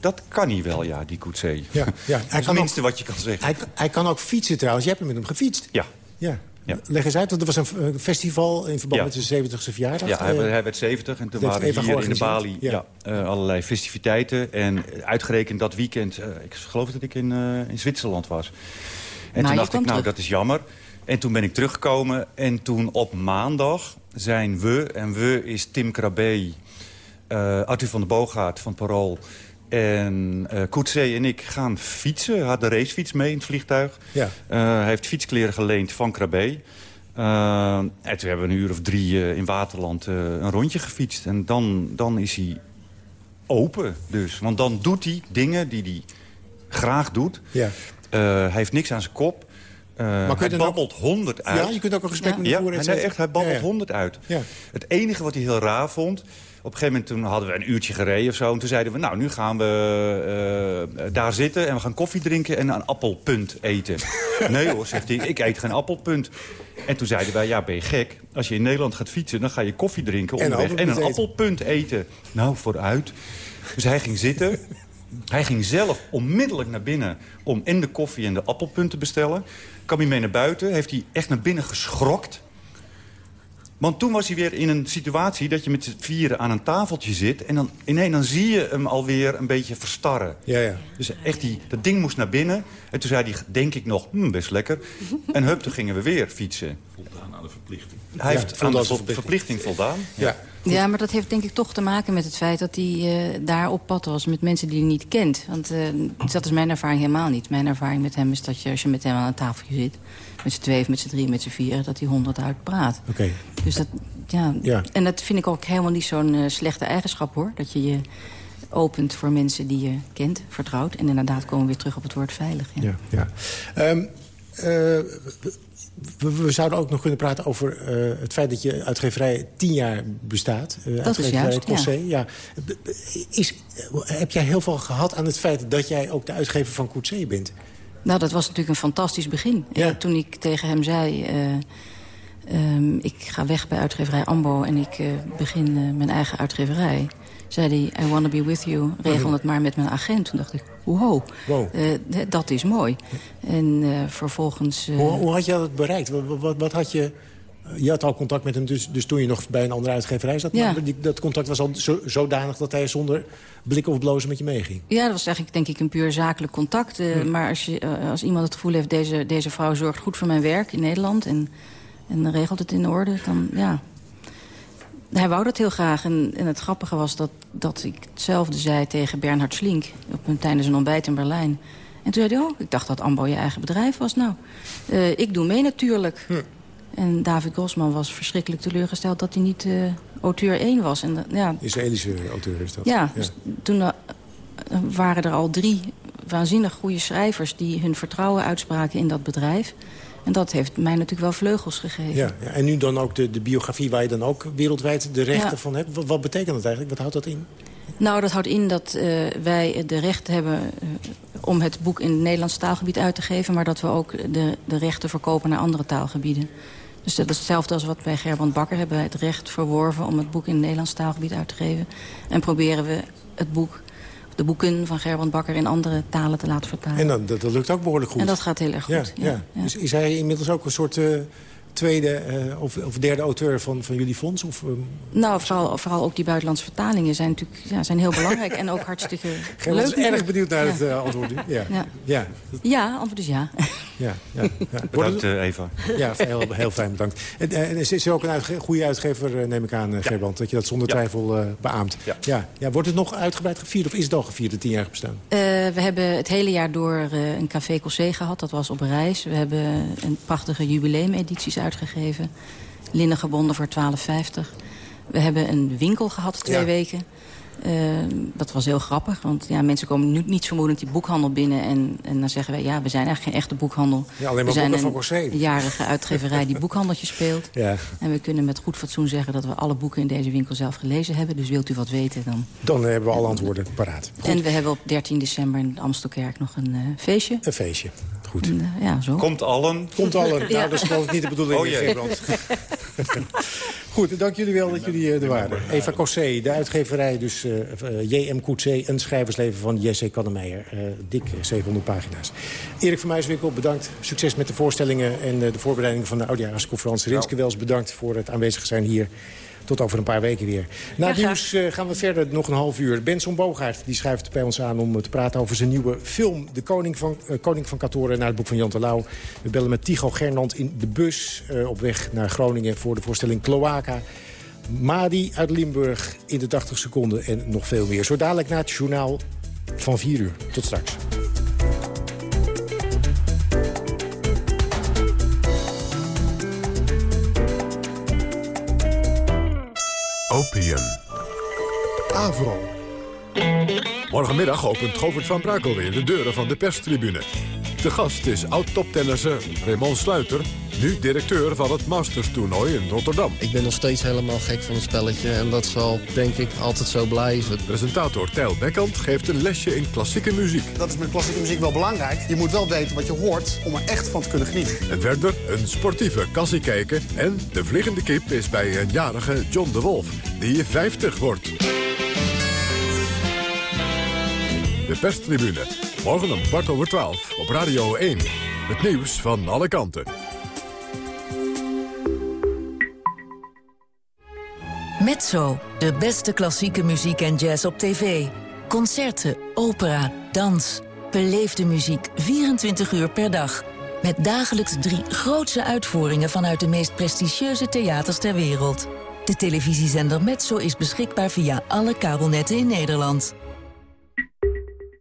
dat kan hij wel, ja, die Coetzee. Ja, ja. Dat Hij is het minste wat je kan zeggen. Hij, hij kan ook fietsen trouwens. Jij hebt met hem gefietst. Ja. Ja. Ja. Leg eens uit, want er was een eh, festival in verband Ja. met zijn 70ste verjaardag. Ja, hij, Eh, hij werd 70 en toen waren Eva hier in de Bali ja. eh, allerlei festiviteiten. En uitgerekend dat weekend, eh, ik geloof dat ik in, eh, in Zwitserland was. En Maar toen dacht ik, nou terug. dat is jammer. En toen ben ik teruggekomen en toen op maandag zijn we, en we is Tim Krabbe, eh Arthur van der Boogaard van Parool... En Coetzee en ik gaan fietsen. Hij had de racefiets mee in het vliegtuig. Ja. Eh, hij heeft fietskleren geleend van Krabbe. Eh, en toen hebben we een uur of drie in Waterland een rondje gefietst. En dan, dan is hij open dus. Want dan doet hij dingen die hij graag doet. Ja. Hij heeft niks aan zijn kop. Eh, hij babbelt honderd uit. Ja, je kunt ook een gesprek met hem ja, voeren, nee, cetera. echt, hij babbelt Ja, ja. honderd uit. Ja. Het enige wat hij heel raar vond... Op een gegeven moment toen hadden we een uurtje gereden of zo. En toen zeiden we, nou, nu gaan we eh, daar zitten... en we gaan koffie drinken en een appelpunt eten. nee hoor, zegt hij, ik eet geen appelpunt. En toen zeiden wij, ja, ben je gek? Als je in Nederland gaat fietsen, dan ga je koffie drinken En een onderweg... en een appelpunt eten. appelpunt eten. Nou, vooruit. Dus hij ging zitten... Hij ging zelf onmiddellijk naar binnen om en de koffie en de appelpunt te bestellen. Kwam hij mee naar buiten, heeft hij echt naar binnen geschrokt. Want toen was hij weer in een situatie dat je met z'n vieren aan een tafeltje zit... en dan, ineens dan zie je hem alweer een beetje verstarren. Ja, ja. Dus echt, die, dat ding moest naar binnen. En toen zei hij, denk ik nog, hm, best lekker. En hup, toen gingen we weer fietsen. Voldaan aan de verplichting. Hij Ja, heeft aan de verplichting voldaan. Ja. Ja, maar dat heeft denk ik toch te maken met het feit dat hij eh, daar op pad was met mensen die hij niet kent. Want eh, dat is mijn ervaring helemaal niet. Mijn ervaring met hem is dat je, als je met hem aan een tafeltje zit, met z'n twee of met z'n drie, met z'n vier, dat hij honderd uit praat. Oké. Dus dat, ja. Ja. En dat vind ik ook helemaal niet zo'n eh, slechte eigenschap hoor. Dat je je opent voor mensen die je kent, vertrouwt. En inderdaad komen we weer terug op het woord veilig. Ja. Ja, ja. Ehm, eh, we, we zouden ook nog kunnen praten over eh, het feit dat je uitgeverij tien jaar bestaat. Uh, Dat is juist, Cossé. ja. Is, heb jij heel veel gehad aan het feit dat jij ook de uitgever van Coetzee bent? Nou, dat was natuurlijk een fantastisch begin. Ja. Eh, toen ik tegen hem zei... eh, ehm, ik ga weg bij uitgeverij Ambo en ik begin mijn eigen uitgeverij... zei hij, I want to be with you, regel het maar met mijn agent. Toen dacht ik, wow, Wow. eh, dat is mooi. En eh, vervolgens... eh, Hoe, hoe had je dat bereikt? Wat, wat, wat had je Je had al contact met hem dus, dus toen je nog bij een andere uitgeverij zat. Ja. Maar die, dat contact was al zo, zodanig dat hij zonder blikken of blozen met je meeging. Ja, dat was eigenlijk denk ik een puur zakelijk contact. eh, Hm. Maar als, je, als iemand het gevoel heeft... Deze, deze vrouw zorgt goed voor mijn werk in Nederland... en, en regelt het in orde, dan ja... Hij wou dat heel graag. En, en het grappige was dat, dat ik hetzelfde zei tegen Bernhard Slink... Op een, tijdens een ontbijt in Berlijn. En toen zei hij, oh, ik dacht dat Ambo je eigen bedrijf was. Nou, eh, ik doe mee natuurlijk. En David Grossman was verschrikkelijk teleurgesteld... dat hij niet eh, auteur 1 was. En, ja, Israëlische auteur is dat. ja, dus toen eh, waren er al drie waanzinnig goede schrijvers... die hun vertrouwen uitspraken in dat bedrijf. En dat heeft mij natuurlijk wel vleugels gegeven. Ja, ja, en nu dan ook de, de biografie waar je dan ook wereldwijd de rechten Ja. van hebt. Wat, wat betekent dat eigenlijk? Wat houdt dat in? Nou, dat houdt in dat eh, wij de recht hebben eh, om het boek in het Nederlands taalgebied uit te geven... maar dat we ook de, de rechten verkopen naar andere taalgebieden. Dus dat is hetzelfde als wat bij Gerbrand Bakker hebben wij het recht verworven... om het boek in het Nederlands taalgebied uit te geven. En proberen we het boek, de boeken van Gerbrand Bakker... in andere talen te laten vertalen. En dan, dat, dat lukt ook behoorlijk goed. En dat gaat heel erg goed, Ja, ja. Is, is hij inmiddels ook een soort eh, tweede eh, of, of derde auteur van, van jullie fonds? Of, ehm, Nou, vooral, vooral ook die buitenlandse vertalingen zijn natuurlijk ja, zijn heel belangrijk... en ook hartstikke is leuk. erg benieuwd naar Ja. het eh, antwoord nu. Ja. Ja. Ja. Ja, antwoord is ja. Ja, ja, ja. Bedankt, eh, Eva. Ja, heel, heel fijn, bedankt. En, en is is er ook een uitge goede uitgever, neem ik aan, uh, Gerbrand, dat je dat zonder Ja. twijfel eh, beaamt. Ja. Ja. Ja, Wordt het nog uitgebreid gevierd of is het al gevierd, het tienjarig bestaan? Eh, we hebben het hele jaar door eh, een café Cossé gehad. Dat was op reis. We hebben een prachtige jubileumedities uitgegeven. Linnen gebonden voor 12,50. We hebben een winkel gehad twee Ja. weken. Eh, dat was heel grappig, want ja, mensen komen nu niet vermoedend die boekhandel binnen... En, en dan zeggen wij, ja, we zijn eigenlijk geen echte boekhandel. Ja, alleen maar we zijn boeken van een jarige uitgeverij die boekhandeltje speelt. Ja. En we kunnen met goed fatsoen zeggen dat we alle boeken in deze winkel zelf gelezen hebben. Dus wilt u wat weten, dan... Dan hebben we alle antwoorden paraat. Goed. En we hebben op 13 december in de Amstelkerk nog een eh, feestje. Een feestje. Goed. En, eh, ja, zo. Komt allen. Komt allen. Ja. Nou, dat is geloof ik niet de bedoeling, Oh, jee. Goed, dank jullie wel dat jullie er waren. Eva Cossé, de uitgeverij, dus J.M. Coetzee... een schrijversleven van Jesse Kannemeijer. Eh, dik 700 pagina's. Erik van Muiswinkel, bedankt. Succes met de voorstellingen en eh, de voorbereiding van de oudejaarsconferentie. Rinske Wels, bedankt voor het aanwezig zijn hier. Tot over een paar weken weer. Na het nieuws eh, gaan we verder nog een half uur. Benson Bogaert die schuift bij ons aan om te praten over zijn nieuwe film... De Koning van, eh, Koning van Katoren naar het boek van Jan Terlouw. We bellen met Tycho Gernand in de bus eh, op weg naar Groningen... voor de voorstelling Cloaca. Madi uit Limburg in de 80 seconden en nog veel meer. Zo dadelijk na het journaal van 4 uur. Tot straks. Opium. Avro. Morgenmiddag opent Govert van Brakel weer de deuren van de perstribune. De gast is oud-toptennisser Raymond Sluiter, nu directeur van het Masters-toernooi in Rotterdam. Ik ben nog steeds helemaal gek van het spelletje en dat zal, denk ik, altijd zo blijven. Presentator Tijl Bekkant geeft een lesje in klassieke muziek. Dat is met klassieke muziek wel belangrijk. Je moet wel weten wat je hoort om er echt van te kunnen genieten. En verder een sportieve kassie kijken. En de vliegende kip is bij een jarige John de Wolf, die 50 wordt. De perstribune. Morgen om kwart over twaalf op Radio 1. Het nieuws van alle kanten. Mezzo, de beste klassieke muziek en jazz op tv. Concerten, opera, dans. Beleefde muziek 24 uur per dag. Met dagelijks drie grootse uitvoeringen vanuit de meest prestigieuze theaters ter wereld. De televisiezender Mezzo is beschikbaar via alle kabelnetten in Nederland.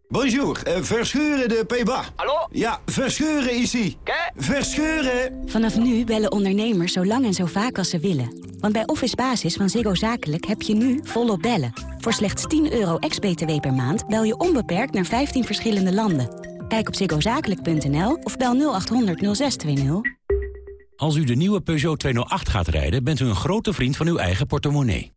Bonjour, uh, Verscheuren de Peba. Hallo? Ja, Verscheuren is ie. Verscheuren! Vanaf nu bellen ondernemers zo lang en zo vaak als ze willen. Want bij Office Basis van Ziggo Zakelijk heb je nu volop bellen. Voor slechts 10 euro ex-BTW per maand bel je onbeperkt naar 15 verschillende landen. Kijk op ziggozakelijk.nl of bel 0800 0620. Als u de nieuwe Peugeot 208 gaat rijden, bent u een grote vriend van uw eigen portemonnee.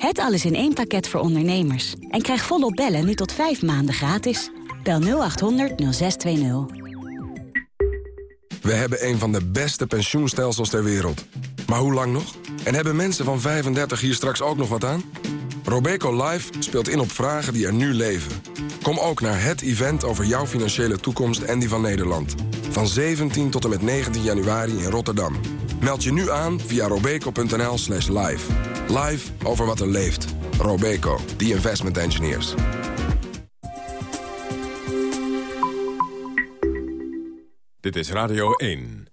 Het alles in één pakket voor ondernemers. En krijg volop bellen nu tot 5 maanden gratis. Bel 0800 0620. We hebben een van de beste pensioenstelsels ter wereld. Maar hoe lang nog? En hebben mensen van 35 hier straks ook nog wat aan? Robeco Live speelt in op vragen die er nu leven. Kom ook naar het event over jouw financiële toekomst en die van Nederland. Van 17 tot en met 19 januari in Rotterdam. Meld je nu aan via robeco.nl slash live. Live over wat er leeft. Robeco, the investment engineers. Dit is Radio 1.